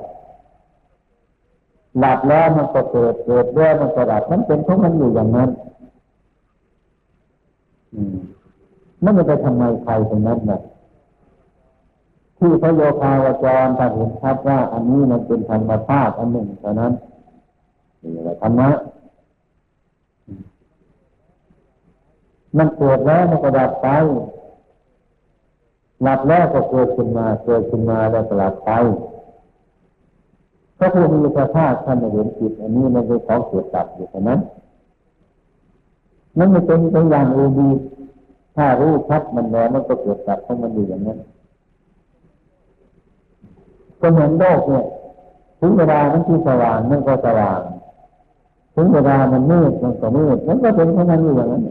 หลับแล้วมันก็เกิด เกิดแล้วมันก็หลับ มันเป็นของมันอยู่อย่างนั้น อืมมันจะไปทำไมใครตรงนั้นนะที่พระโยคาวจรถ้าเห็นชัดว่า อันนี้มันเป็นธรรมชาติอันหนึ่งเท่านั้น นี่แหละธรรมะมันเกิดแล้วมันก็ดับไปหลับแล้วก็เกิดขึ้นมาเกิดขึ้นมาแล้วก็หลับไปพระผู้มีพระภาคท่านเห็นจิตอันนี้มันเป็นของเกิดดับอยู่เท่านั้นนั่นไม่เป็นตัวอย่างอื่นดีถ้ารู้ชัดมันแล้วมันก็เกิดดับของมันอยู่อย่างนั้นก็เหมือนโลกเนี่ยถึงเวลามันที่สว่างมันก็สว่าง ถึงเวลามันมืดมันก็มืดมันก็เป็นแค่นั้นอยู่อย่างนั้น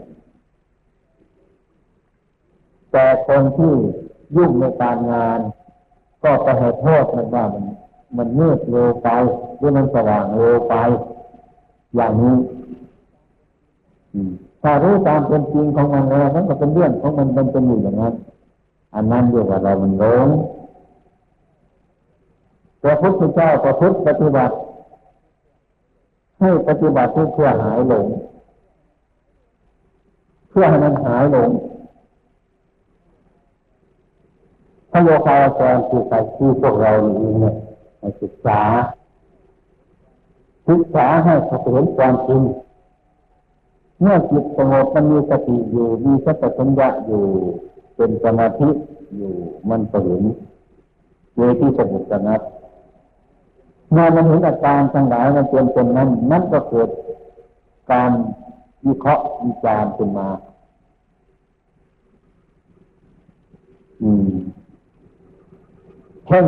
แต่คนที่ยุ่งในการงาน ก็ไปให้โทษมันว่ามัน มันมืดเร็วไปหรือมันสว่างเร็วไป อย่างนี้ถ้ารู้ตามเป็นจริงของมันแล้วนั่นก็เป็นเรื่องของมันเป็นเป็นอยู่อย่างนั้นอันนั้นเรียกว่าเรามันหลงพระพุทธเจ้าประพฤติปฏิบัติ ให้ปฏิบัติเพื่อหายหลง เพื่อให้มันหายหลงพระโยคาวจรคือใครคือพวกเราเองเนี่ยศึกษาศึกษาให้เขาเห็นความจริงเมื่อจิตสงบมันมีสติอยู่มีสัพพัญญะอยู่ เป็นสมาธิอยู่มันก็เห็นเวทีสมุทรนัด มื่อมันเห็นอาการทั้งหลายมันเป็นเป็นนั้นนั่นก็เกิดการวิเคราะห์วิจารณ์ขึ้นมา อืมเช่น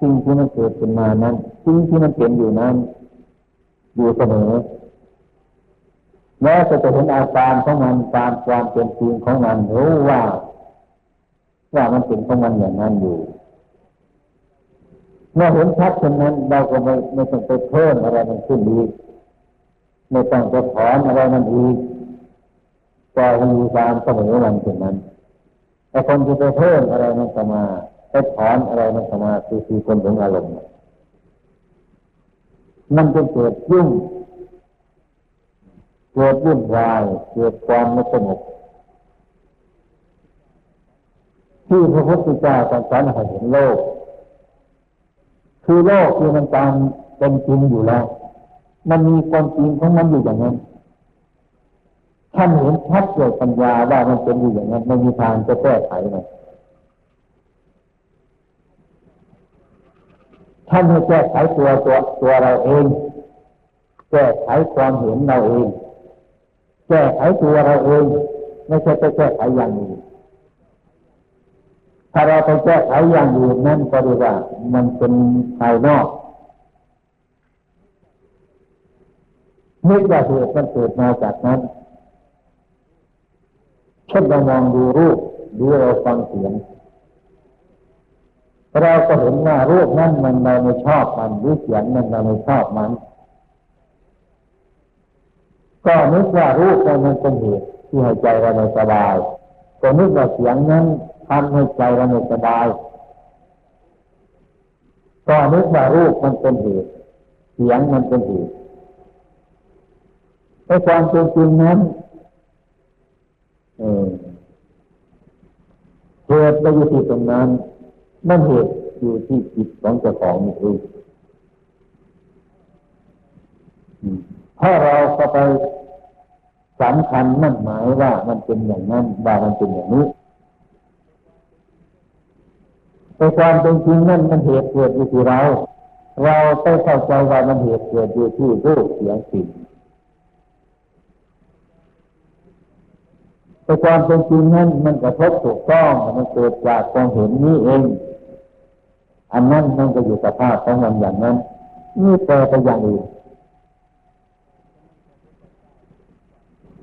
สิ่งที่มันเกิดขึ้นมานั้นสิ่งที่มันเป็นอยู่นั้นอยู่เสมอแม้จะจะเห็นอาการของมันตามความเป็นจริงของมันรู้ว่า ว่ามันเป็นของมันอย่างนั้นอยู่ เมื่อเห็นชัดเช่นนั้น เราก็ไม่ไม่ต้องไปเพิ่มอะไรมันขึ้นอีกไม่ต้องไปถอนอะไรมันอีกปล่อยมันมีความเสมอมันเช่นนั้นแต่คนที่ไปเพิ่มอะไรมันจะมาไปถอนอะไรมันจะมาคือคือคนของอารมณ์มันจะเกิดยุ่งเกิดวุ่นวายเกิดความไม่สงบที่พระพุทธเจ้าตรัสให้เห็นโลก คือโลกที่มันตามเป็นจริงอยู่แล้ว มันมีความจริงของมันอยู่อย่างนั้นท่านเห็นชัดเกิดปัญญาว่ามันเป็นอยู่อย่างนั้นไม่มีทางจะแก้ไขเลยท่านให้แก้ไขตัวตัวตัวเราเอง แก้ไขความเห็นเราเอง แก้ไขตัวเราเอง ไม่ใช่ไปแก้ไขอย่างอื่น ถ้าเราไปแก้ไขอย่างอื่นนั่นก็เรียกว่ามันเป็นภายนอกนึกว่าเหตุมันเกิดมาจากนั้นเช่นเรามองดูรูปหรือเราฟังเสียงเราก็เห็นว่ารูปนั้นมันเราไม่ชอบมันหรือเสียงนั้นเราไม่ชอบมัน ก็นึกว่ารูปนั้นมันเป็นเหตุที่ให้ใจเราไม่สบายก็นึกว่าเสียงนั้น ทำให้ใจเราไม่สบายก็นึกว่ารูปมันเป็นเหตุเสียงมันเป็นเหตุในความเป็นจริงนั้นเหตุไปอยู่ที่ตรงนั้นนั่นเหตุอยู่ที่จิตของเจ้าของนี่เองถ้าเราก็ไปสำคัญมั่นหมายว่ามันเป็นอย่างนั้นว่ามันเป็นอย่างนี้ แต่ความเป็นจริงนั่นมันเหตุเกิดอยู่ที่เรา เราไปเข้าใจว่ามันเหตุเกิดอยู่ที่รูปเสียงสิ่งแต่ความเป็นจริงนั้นมันกระทบถูกต้องมันเกิดจากความเห็นนี้เอง อันนั้นมันก็อยู่สภาพของมันอย่างนั้นนี่แปลไปอย่างอื่น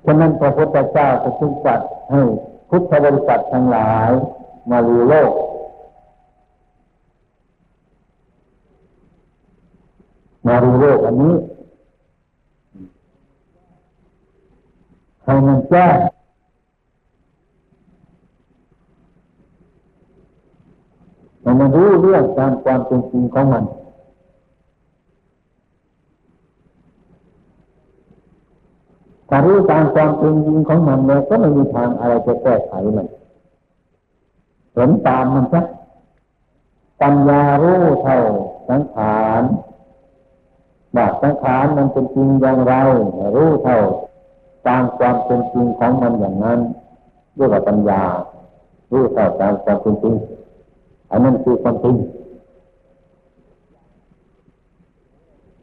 ฉะนั้นพระพุทธเจ้าจะทึงจัดให้พุทธบริษัททั้งหลายมาลูโลก มาดูโลกอันนี้ให้มันแจ้งให้มันรู้เรื่องตามความเป็นจริงของมันถ้ารู้ตามความเป็นจริงของมันเลยก็ไม่มีทางอะไรจะแก้ไขมันเห็นตามมันซะปัญญารู้เท่าสังขาร ว่าสังขารมันเป็นจริงอย่างไรรู้เท่าตามความเป็นจริงของมันอย่างนั้นด้วยกับปัญญารู้เท่าตามความเป็นจริงอันนั้นคือความจริง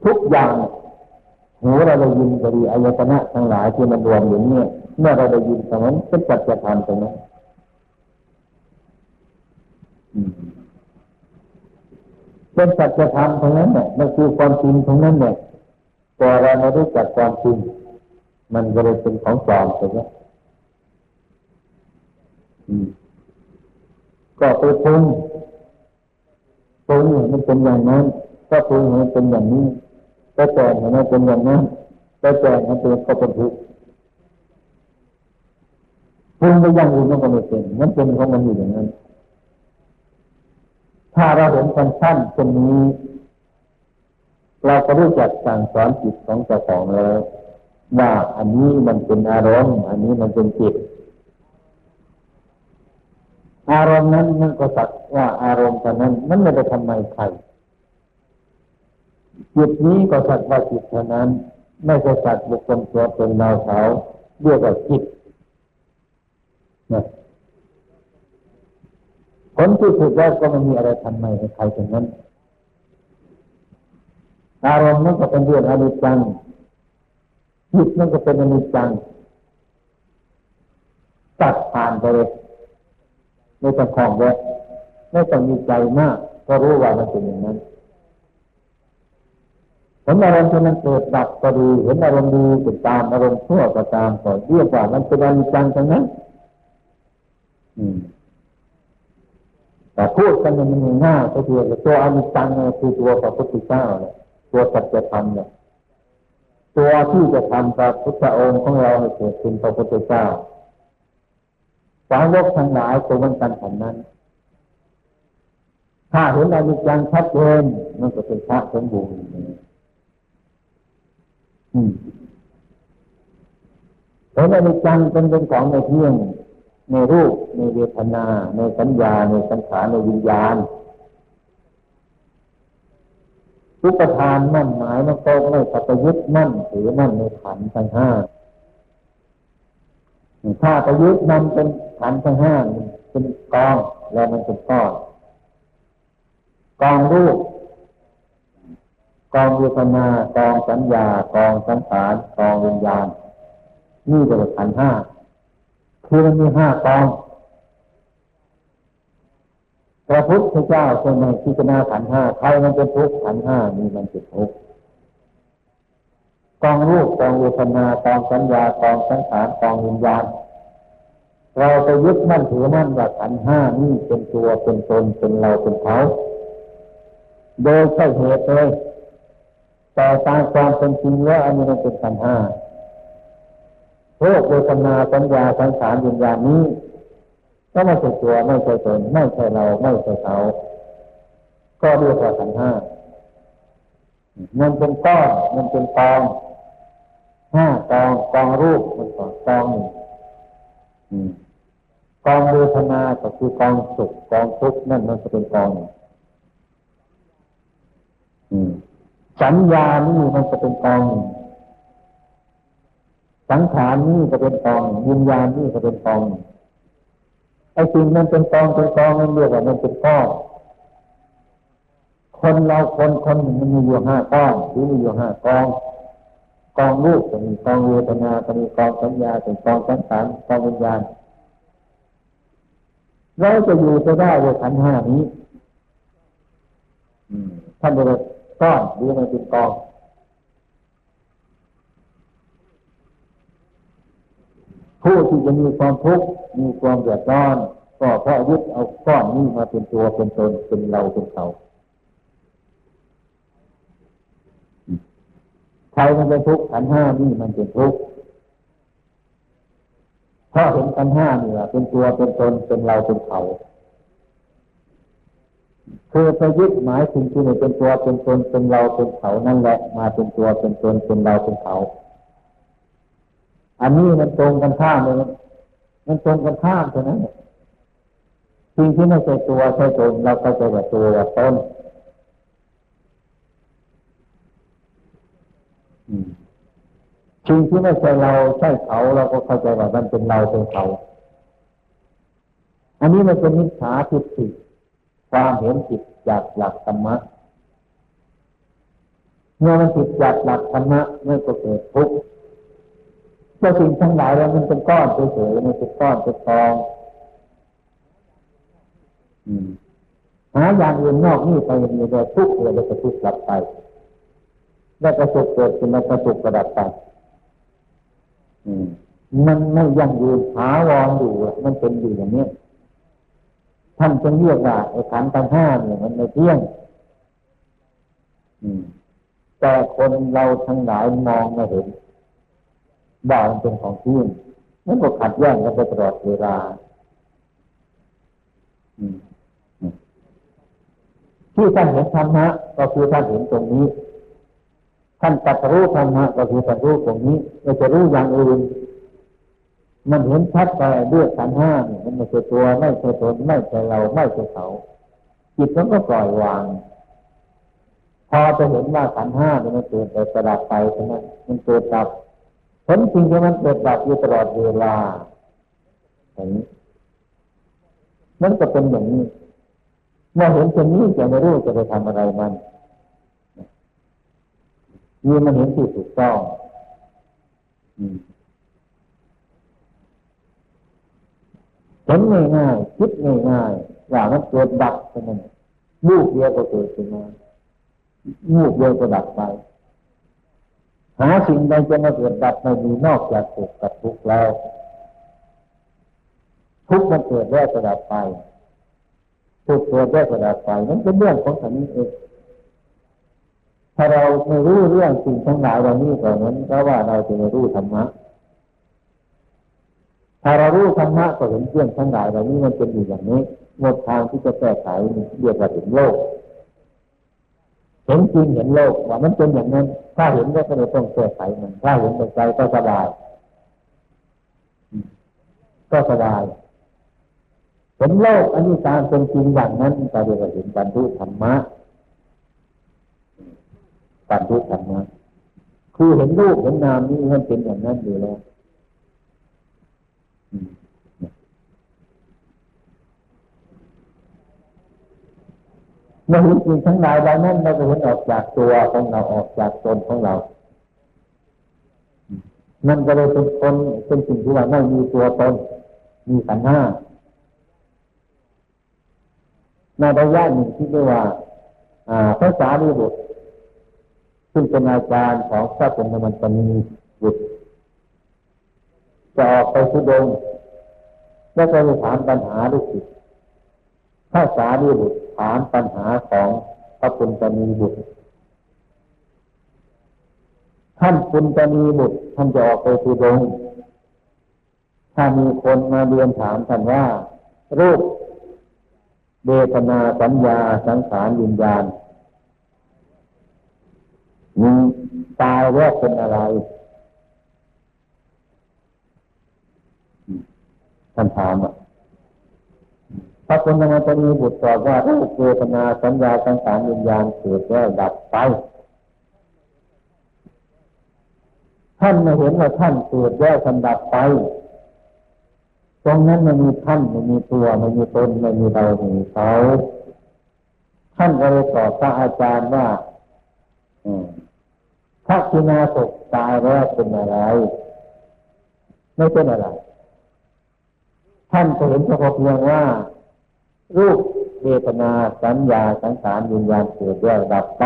ทุกอย่างหูเราได้ยินก็ดีอายตนะทั้งหลายที่มันรวมอยู่เนี่ยเมื่อเราได้ยินตรงนั้นเป็นจัจะทำตรงนั้น เป็นจัจะทำตรงนั้นเนี่ยมันคือความจริงตรงนั้นเนี่ยแต่เราไม่รู้จักความจริงมันก็เลยเป็นของปลอมตรงนี้ก็ไปปรุงปรุงมันเป็นอย่างนั้นก็ปรุงมันเป็นอย่างนี้ก็แจกมันเป็นอย่างนั้นก็แจกมันเป็นก็เป็นทุกข์ปรุงไปอย่างอื่นมันก็ไม่เป็นมันเป็นของมันอยู่อย่างนั้น ถ้าเราเห็นกันสั้นตรงนี้ เราก็รู้จักสั่งสอนจิตของเจ้าของแล้วว่าอันนี้มันเป็นอารมณ์ อันนี้มันเป็นจิต อารมณ์นั้นมันก็สักว่าอารมณ์แต่นั้น มันไม่ได้ทำไมใครจิตนี้ก็สักว่าจิตเท่านั้น ไม่ใช่สัตว์บุคคลตัวเป็นเราเขาเรียกว่าจิตนะ ผลที่สุดแล้วก็ไม่มีอะไรทำไมให้ใครถึงนั้น อารมณ์นั้นก็เป็นเรื่องอนิจจังจิตนั่นก็เป็นอนิจจังตัดผ่านไปเลยไม่ต้องคล้องแวะไม่ต้องมีใจมาก ก็รู้ว่ามันเป็นอย่างนั้นเห็นอารมณ์ที่มันเกิดดับก็ดีเห็นอารมณ์ดีติดตามอารมณ์ชั่วก็ตามก็เรียกว่ามันเป็นอนิจจังตรงนั้น แต่พูดกันมันง่ายก็คือตัวอนิจจังเนี่ยคือตัวพระพุทธเจ้าเนี่ยตัวสัจธรรมเนี่ยตัวที่จะทำพระพุทธองค์ของเราให้เกิดเป็นพระพุทธเจ้าสาวกทั้งหลายตัวมันกันฉันนั้น ถ้าเห็นอนิจจังชัดเจนมันก็เป็นพระสมบูรณ์เห็นอนิจจังเป็นเป็นของในเที่ยง ในรูปในเวทนา ในสัญญา ในสังขารในวิญญาณทุกทานมั่นหมายมันโตไม่ปัจยุทธ์มั่นถือมั่นในขันทั้งห้าถ้าประยุทธ์มันเป็นขันทั้งห้าเป็นกองแล้วมันเป็นก้อนกองรูปกองเวทนากองสัญญากองสังขารกองวิญญาณนี่เป็นขันห้า คือมันมีห้ากองพระพุทธเจ้าทรงพิจารณาขันห้าใครมันเป็นทุกข์ขันห้านี่มันเป็นทุกข์กองรูปกองเวทนากองสัญญากองสังขารกองวิญญาณเราไปยึดมั่นถือมั่นว่าขันห้านี่เป็นตัวเป็นตนเป็นเราเป็นเขา โดยใช่เหตุเลยแต่ตามความเป็นจริงแล้วอันนี้มันเป็นขันห้า โรคเวทนาสัญญาสังขารวิญญาณนี้ ก็ไม่ใช่ตัวไม่ใช่ตนไม่ใช่เราไม่ใช่เขา ก็เรียกว่าขันห้ามันเป็นก้อนมันเป็นกองห้ากองกองรูปมันก่อนกองหนึ่งกองเวทนาก็คือกองสุขกองทุกข์นั่นมันจะเป็นกองสัญญานี่มันจะเป็นกอง สังขารนี่ก็เป็นกองวิญญาณนี่ก็เป็นกองไอ้สิ่งนั้นเป็นกองเป็นกองมันเรียกว่ามันเป็นก้อนคนเราคนคนหนึ่งมันมีอยู่ห้าก้อนหรือมีอยู่ห้ากองกองรูปก็มีกองเวทนาก็มีกองสัญญาเป็นกองสังขารกองวิญญาณเราจะอยู่จะได้ด้วยขันห้านี้ท่านเรียกก้อนหรือมันเป็นกอง ผู้ที่จะมีความทุกข์มีความเดือดร้อน ก็เพราะยึดเอาก้อนนี้มาเป็นตัวเป็นตนเป็นเราเป็นเขาใครมันเป็นทุกข์ขันห้านี่มันเป็นทุกข์เพราะเห็นขันห้านี่แหละเป็นตัวเป็นตนเป็นเราเป็นเขาคือไปยึดหมายสิ่งที่เป็นตัวเป็นตนเป็นเราเป็นเขานั่นแหละมาเป็นตัวเป็นตนเป็นเราเป็นเขา อันนี้มันตรงกันข้ามเลยมันตรงกันข้ามเท่านั้นสิ่งที่ไม่ใช่ตัวใช่ตนเราก็จะว่าตัวว่าตนสิ่งที่ไม่ใช่เราใช่เขาเราก็เข้าใจว่ามันเป็นเราเป็นเขา อันนี้มันเป็นนิสาทิฏฐิความเห็นผิดจากหลักธรรมะเมื่อมันผิดจากหลักธรรมะเมื่อก็เกิดทุกข์ เจ้าสิ่งทั้งหลายแล้วมันเป็นก้อนเฉยๆมันเป็นก้อนเป็นกองหาอย่างอื่นนอกนี่ไปมีแต่ทุกข์เลยจะทุกข์กลับไปแล้วก็สุขเกิดขึ้นแล้วก็สุขกระดับไปมันไม่ยั่งยืนหาวอนอยู่มันเป็นอยู่อย่างนี้ท่านจึงเรียกว่าไอ้ขันธ์ทั้งห้าเนี่ยมันไม่เที่ยงแต่คนเราทั้งหลายมองไม่เห็น บ่ามันเป็นของที่งนั่นก็ขัดแย้งกันไปตลอดเวลาที่ท่านเห็นธรรมะก็คือท่านเห็นตรงนี้ ท่านตัดรู้ธรรมะก็คือตัดรู้ตรงนี้เราจะรู้อย่างอื่นมันเห็นชัดไปด้วยขันห้าเนี่ยมันไม่ใช่ตัวไม่ใช่ตนไม่ใช่เราไม่ใช่เขาจิตมันก็ปล่อยวาง พอจะเห็นว่าขันห้าเนี่ยมันเกิดแต่ระดับไปเท่านั้นมันเกิดดับ ผลจริงที่มันเกิดดับอยู่ตลอดเวลาอย่างนี้มันก็เป็นอย่างนี้เมื่อเห็นเช่นนี้จะไม่รู้จะไปทำอะไรมันนี่มันเห็นที่ถูกต้องเห็นง่ายๆคิดง่ายๆว่ามันเกิดดับเท่านั้นลูกเดียวก็เกิดขึ้นมาลูกเดียวก็ดับไป หาสิ่งใดจะมาเกิดดับไม่มีนอกจากสุขกับทุกข์แล้ว ทุกข์มันเกิดแล้วก็ดับไปทุกข์เกิดแล้วก็ดับไปนั่นเป็นเรื่องของสันนี้เองถ้าเราไม่รู้เรื่องสิ่งทั้งหลายเหล่านี้ก่อนนั้นก็ว่าเราจะไม่รู้ธรรมะถ้าเรารู้ธรรมะก็เห็นเรื่องทั้งหลายเหล่านี้มันเป็นอยู่อย่างนี้หมดทางที่จะแก้ไขเรียกว่าเห็นโลก เห็นจริงเห็นโลกว่ามันเป็นอย่างนั้น ถ้าเห็นก็ไม่ต้องแก้ไขมันถ้าเห็นใจก็สบาย ก็สบายเห็นโลกอันนี้ตามเป็นจริงอย่างนั้นก็เรียกว่าเห็นบรรลุธรรมะการรู้ธรรมะคือเห็นรูปเห็นนามนี่มันเป็นอย่างนั้นอยู่แล้ว เมื่อเห็นสิ่งทั้งหลายเหล่านั้นเราก็เห็นออกจากตัวของเราออกจากตนของเรานั่นก็เลยเป็นคนเป็นสิ่งที่ว่าไม่มีตัวตน มีขันธ์ห้าในระยะหนึ่งที่เรียกว่าภาษาลีบุตรซึ่งเป็นอาจารย์ของพระสมณมันตนีบุตรจะออกไปทุดงแล้วก็ไปถามปัญหาลูกศิษย์ถ้าสาดีบุตร ถามปัญหาของพระปุณตนีบุตร ท่านปุณตนีบุตร ท่านจะออกไปทุดง ถ้ามีคนมาเรียนถามท่านว่า รูปเวทนาสัญญาสังขารวิญญาณมีตายแล้วเป็นอะไรท่านถามอะ พระพุทธนาจะมีบุตรตอบว่ารูปเวทนาสัญญาสังขารวิญญาณเกิดแล้วดับไปท่านไม่เห็นว่าท่านเกิดแล้วท่านดับไป ตรงนั้นไม่มีท่านไม่มีตัวไม่มีตนไม่มีเราไม่มีเขาท่านก็เลยตอบพระอาจารย์ว่าพระกินาศกตายแล้วเป็นอะไร ไม่เป็นอะไร ท่านก็เห็นเฉพาะเพียงว่า รูปเวทนาสัญญาสังขารวิญญาณเกิดแล้วดับไป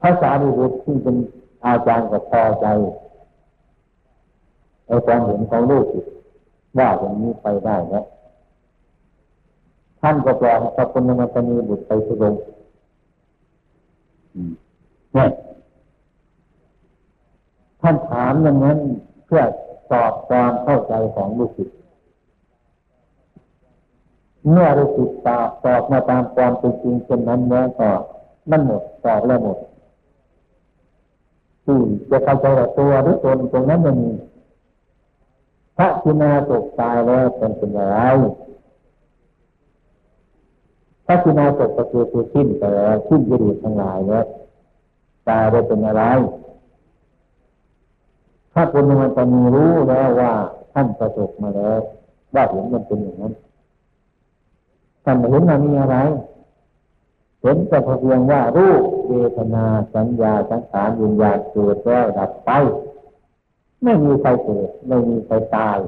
ภาษาดิบุตรที่เป็นอาจารย์ก็พอใจในความเห็นของลูกว่าอย่างนี้ไปได้นะท่านก็ปล่อยพระพุทธมตนีบุตรไปสุรงเนี่ยท่านถามอย่างนั้นเพื่อ สอบความเข้าใจของลูกศิษย์เมื่อลูกศิษย์ตอบตอบมาตามความเป็นจริงเช่นนั้นแล้วก็นั่นหมดตอบแล้วหมดที่จะเข้าใจว่าตัวหรือตนตรงนั้นมันมีพระกินาตกตายแล้วเป็นเป็นอะไรถ้าคุณนาตกก็คือคือสิ้นแต่สิ้นกิเลสทั้งหลายแล้วตายได้เป็นอะไร ถ้าคนมันจะมีรู้แล้วว่าท่านประสบมาแล้วว่าเห็นมันเป็นอย่างนั้นท่านเห็นมันมีอะไรเห็นแต่เพียงว่ารูปเวทนาสัญญาสังขารวิญญาณเกิดแล้วดับไป ไม่มีใครเกิดไม่มีใครตาย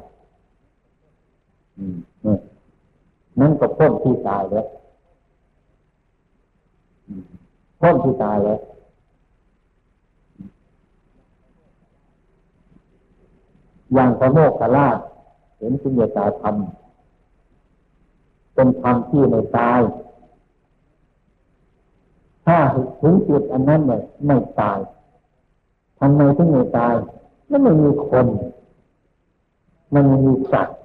นั่นก็พ้นที่ตายแล้วพ้นที่ตายแล้ว อย่างพระโมกขลาชเห็นสุญญตาธรรมเป็นธรรมที่ไม่ตาย ถ้าถึงจุดอันนั้นเนี่ยไม่ตายทำไมถึงไม่ตายนั่นไม่มีคน มันไม่มีสัตว์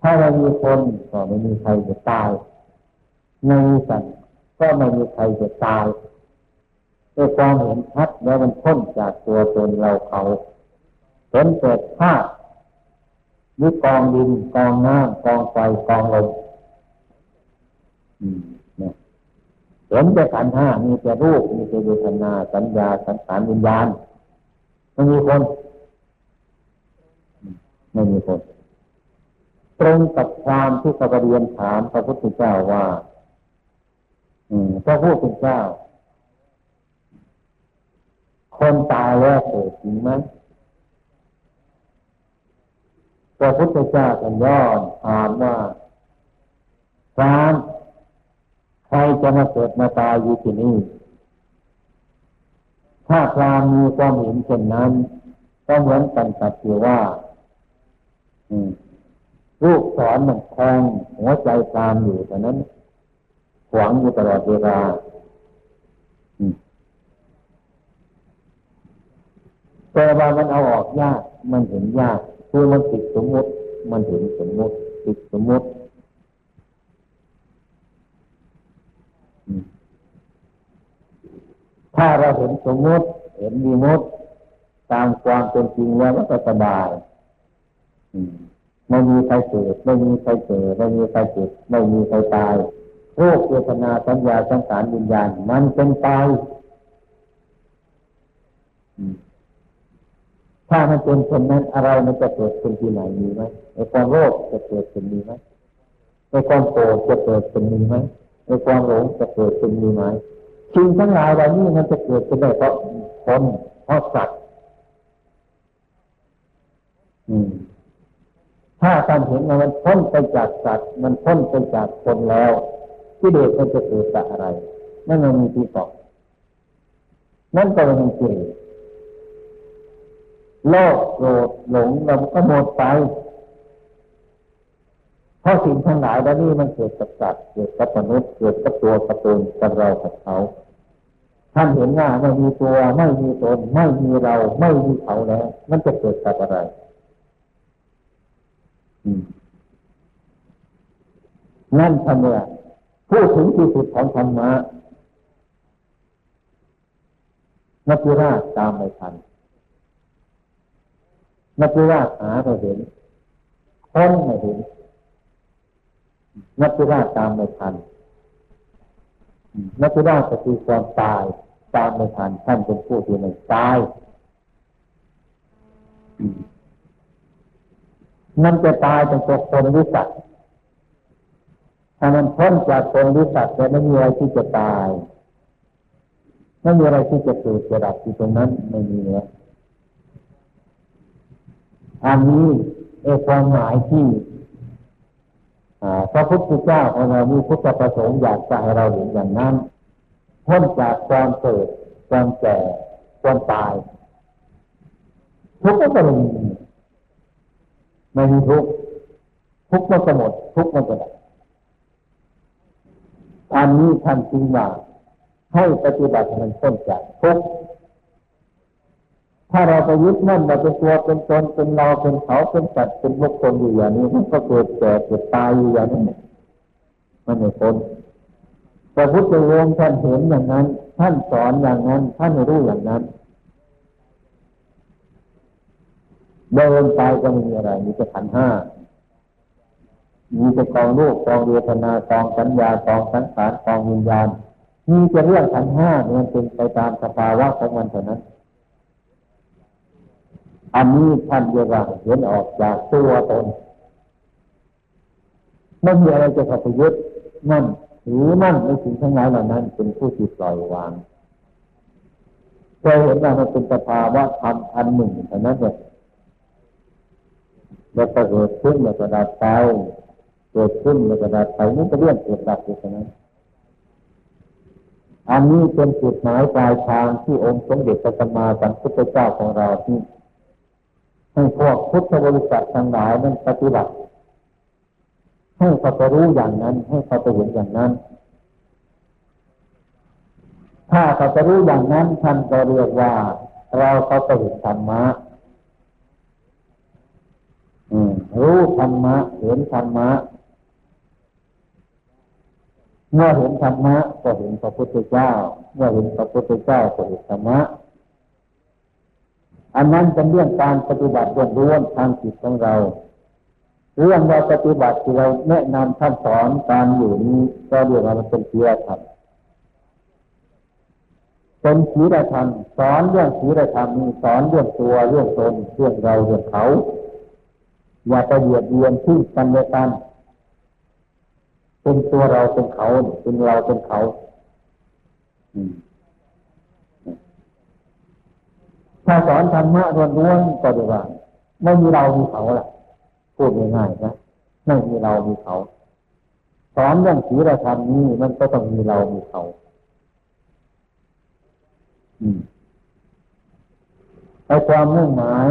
ถ้าเรามีคนก็ไม่มีใครจะตายไม่มีสัตว์ก็ไม่มีใครจะตายเไอ้ความเห็นชัดแล้วมันพ้นจากตัวตนเราเขา เห็นเกิดภาพหกองดินกองน้ำกองไฟกองลมเนี่ยเห็นแต่ขันห้ามีแต่รูปมีแต่เวทนาสัญญาสังขารวิญญาณไม่มีคนไม่มีคน ตรงกับความที่ข้าพเรียนถามพระพุทธเจ้าว่าพระพุทธเจ้า คนตายแล้วเกิดจริงไหม พระพุทธเจ้าท่านย้อนถามว่าการใครจะมาเกิดมาตายอยู่ที่นี่ ถ้าพรามมีความเห็นเช่นนั้น ก็เหมือนกันกับที่ว่ารูปสอนมันแทงหัวใจพรามอยู่แต่นั้นหวังอยู่ตลอดเวลาแต่ว่ามันเอาออกยาก มันเห็นยาก คือมันติดสมมติ มันเห็นสมมติ ติดสมมติถ้าเราเห็นสมมติ เห็นมีมุติตามความเป็นจริงแล้วก็สบายไม่มีใครเกิดไม่มีใครเกิดไม่มีใครเจ็บไม่มีใครตายโรคเวทนาสัญญาสังขารวิญญาณ มันเป็นตาย ถ้ามันเป็นเช่นนั้นอะไรมันจะเกิดขึ้นที่ไหนมีไหมไอ้ความโรคจะเกิดขึ้นมีไหมไอ้ความโกรธจะเกิดขึ้นมีไหมไอ้ความหลงจะเกิดขึ้นมีไหมสิ่งทั้งหลายเหล่านี้มันจะเกิดขึ้นได้เพราะคนเพราะสัตว์ถ้าการเห็นมันพ้นไปจากสัตว์ มันพ้นไปจากคนแล้วที่เด็กมันจะเกิดจากอะไรนั่นมันมีที่ต่อนั่นก็เป็นกิเลส โลภโกรธหลงเราก็หมดไป เพราะสิ่งทั้งหลายแล้วนี่มันเกิดกับสัตว์เกิดกับมนุษย์เกิดกับตัวกับตนกับเรากับเขา ท่านเห็นว่าไม่มีตัวไม่มีตน ไม่มีเรา ไม่มีเขาแล้ว มันจะเกิดกับอะไรนั่นทำเนี่ยพูดถึงที่สุดของธรรมะนักวิราชตามไม่ทัน นักวิราชหาไม่เห็นค้นไม่เห็นนักวิราชตามไม่ทันนักวิราชก็คือความตายตามไม่ทันท่านเป็นผู้ที่ไม่ตายมันจะตายเป็นตัวคนหรือสัตว์ถ้ามันพ้นจากคนหรือสัตว์จะไม่มีอะไรที่จะตายไม่มีอะไรที่จะเกิดจะดับที่ตรงนั้นไม่มีแล้ว อันนี้เอความหมายที่พระพุทธเจ้าของเรามีพุทธประสงค์อยากจะให้เราเห็นอย่างนั้นพ้นจากความเกิดความแก่ความตายทุกข์ก็จะมีไม่มีทุกข์ทุกข์มันจะหมดทุกข์มันจะดับอันนี้ท่านจริงว่าให้ปฏิบัติมันพ้นจากทุกข์ ถ้าเราไปยึดมั่นเราเป็นตัวเป็นตนเป็นเราเป็นเขาเป็นสัตว์เป็นบุคคลอยู่อย่างนี้มันก็เกิดแก่เกิดตายอยู่อย่างนี้มันไม่พ้นแต่พุทธองค์ท่านเห็นอย่างนั้น ท่านสอนอย่างนั้น ท่านรู้อย่างนั้นเดินไปก็ไม่มีอะไร มีแต่ขันห้ามีแต่กองรูปกองเวทนากองสัญญากองสังขารกองวิญญาณมีแต่เรื่องขันห้ามันเป็นไปตามสภาวะของมันเท่านั้น อันนี้ท่านเรียกว่าเห็นออกจากตัวตนไม่มีอะไรจะขัดยึดนั่นหรือนั่นในสิ่งทั้งหลายเหล่านั้น เป็นผู้ที่ปล่อยวางเคยเห็นว่ามันเป็นสภาวะธรรมอันหนึ่งเท่านั้นเองแล้วก็เกิดขึ้นแล้วก็ดับไปเกิดขึ้นแล้วก็ดับไปนี่ก็เรื่องเกิดดับอยู่ตรงนั้นอันนี้เป็นจุดหมายปลายทางที่องค์สมเด็จพระสัมมาสัมพุทธเจ้าของเราที่ ให้พวกพุทธบริษัททั้งหลายนั้นปฏิบัติ ให้เขาไปรู้อย่างนั้น ให้เขาไปเห็นอย่างนั้น ถ้าเขาจะรู้อย่างนั้นท่านก็เรียกว่า เราเขาไปเห็นธรรมะรู้ธรรมะ เห็นธรรมะ เมื่อเห็นธรรมะก็เห็นพระพุทธเจ้า เมื่อเห็นพระพุทธเจ้าก็เห็นธรรมะ อันนั้นเป็นเรื่องการปฏิบัติล้วนทางจิตของเรา เรื่องเราปฏิบัติที่เราแนะนำท่านสอนการอยู่นี้ก็เรียกว่ามันเป็นเพียธรรมเป็นศีลธรรมสอนเรื่องศีลธรรมสอนเรื่องตัวเรื่องตนเรื่องเราเรื่องเขา อย่าไปเบียดเบียนที่กันและกันเป็นตัวเราเป็นเขา เป็นเราเป็นเขา ถ้าสอนธรรมะล้วนๆก็ดีว่า ไม่มีเรามีเขาล่ะ พูดง่ายๆนะไม่มีเรามีเขา สอนเรื่องศีลธรรมนี้มันก็ต้องมีเรามีเขาไอความมุ่งหมาย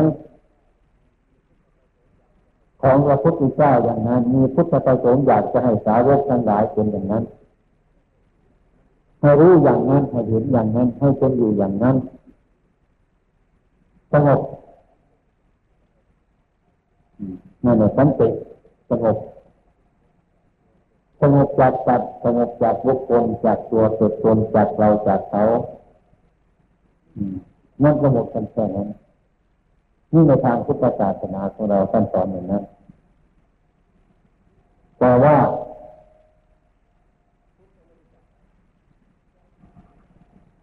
ของพระพุทธเจ้าอย่างนั้น มีพุทธประสงค์อยากจะให้สาวกทั้งหลายเป็นอย่างนั้นให้รู้อย่างนั้นให้เห็นอย่างนั้น ให้เป็นอยู่อย่างนั้น สงบนั่นแหละสันติสงบสงบจากจัดสงบจากบุคคลจากตัวตนจากเราจากเขานั่นก็หมดกันแค่นั้นนี่ในทางพุทธศาสนาของเราท่านสอนอย่างนั้นแต่ว่า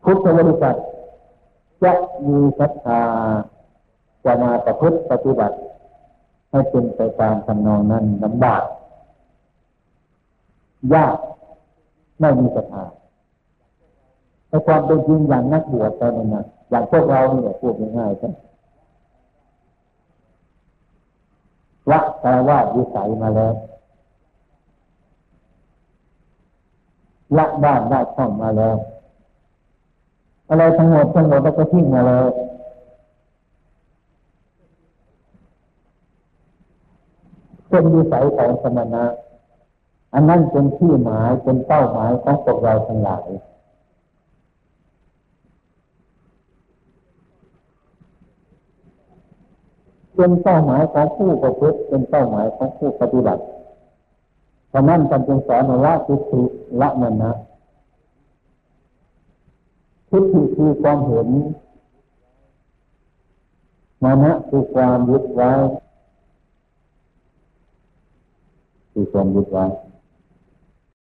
พุทธบริษัท จะมีศรัทธาจะมาประพฤติปฏิบัติ ให้เป็นไปตามทำนองนั้นลำบากยากไม่มีศรัทธาแต่ความเป็นจริงอย่างนักบวชตอนนั้นนะอย่างพวกเราเนี่ยพูดง่ายๆกันละแต่ว่าวิสัยมาแล้วละบ้านได้ช่องมาแล้ว อะไรทั้งหมดทั้งหมดแล้วก็ทิ้งมาแล้วเป็นวิสัยของสมณะ อันนั้นเป็นที่หมายเป็นเป้าหมายของพวกเราทั้งหลายเป็นเป้าหมายของผู้ประพฤติเป็นเป้าหมายของผู้ปฏิบัติเพราะนั้นท่านจึงสอนละทิฏฐิละมันนะ ทิฏฐิคือความเห็นมานะคือความยึดไว้คือความยึดไว้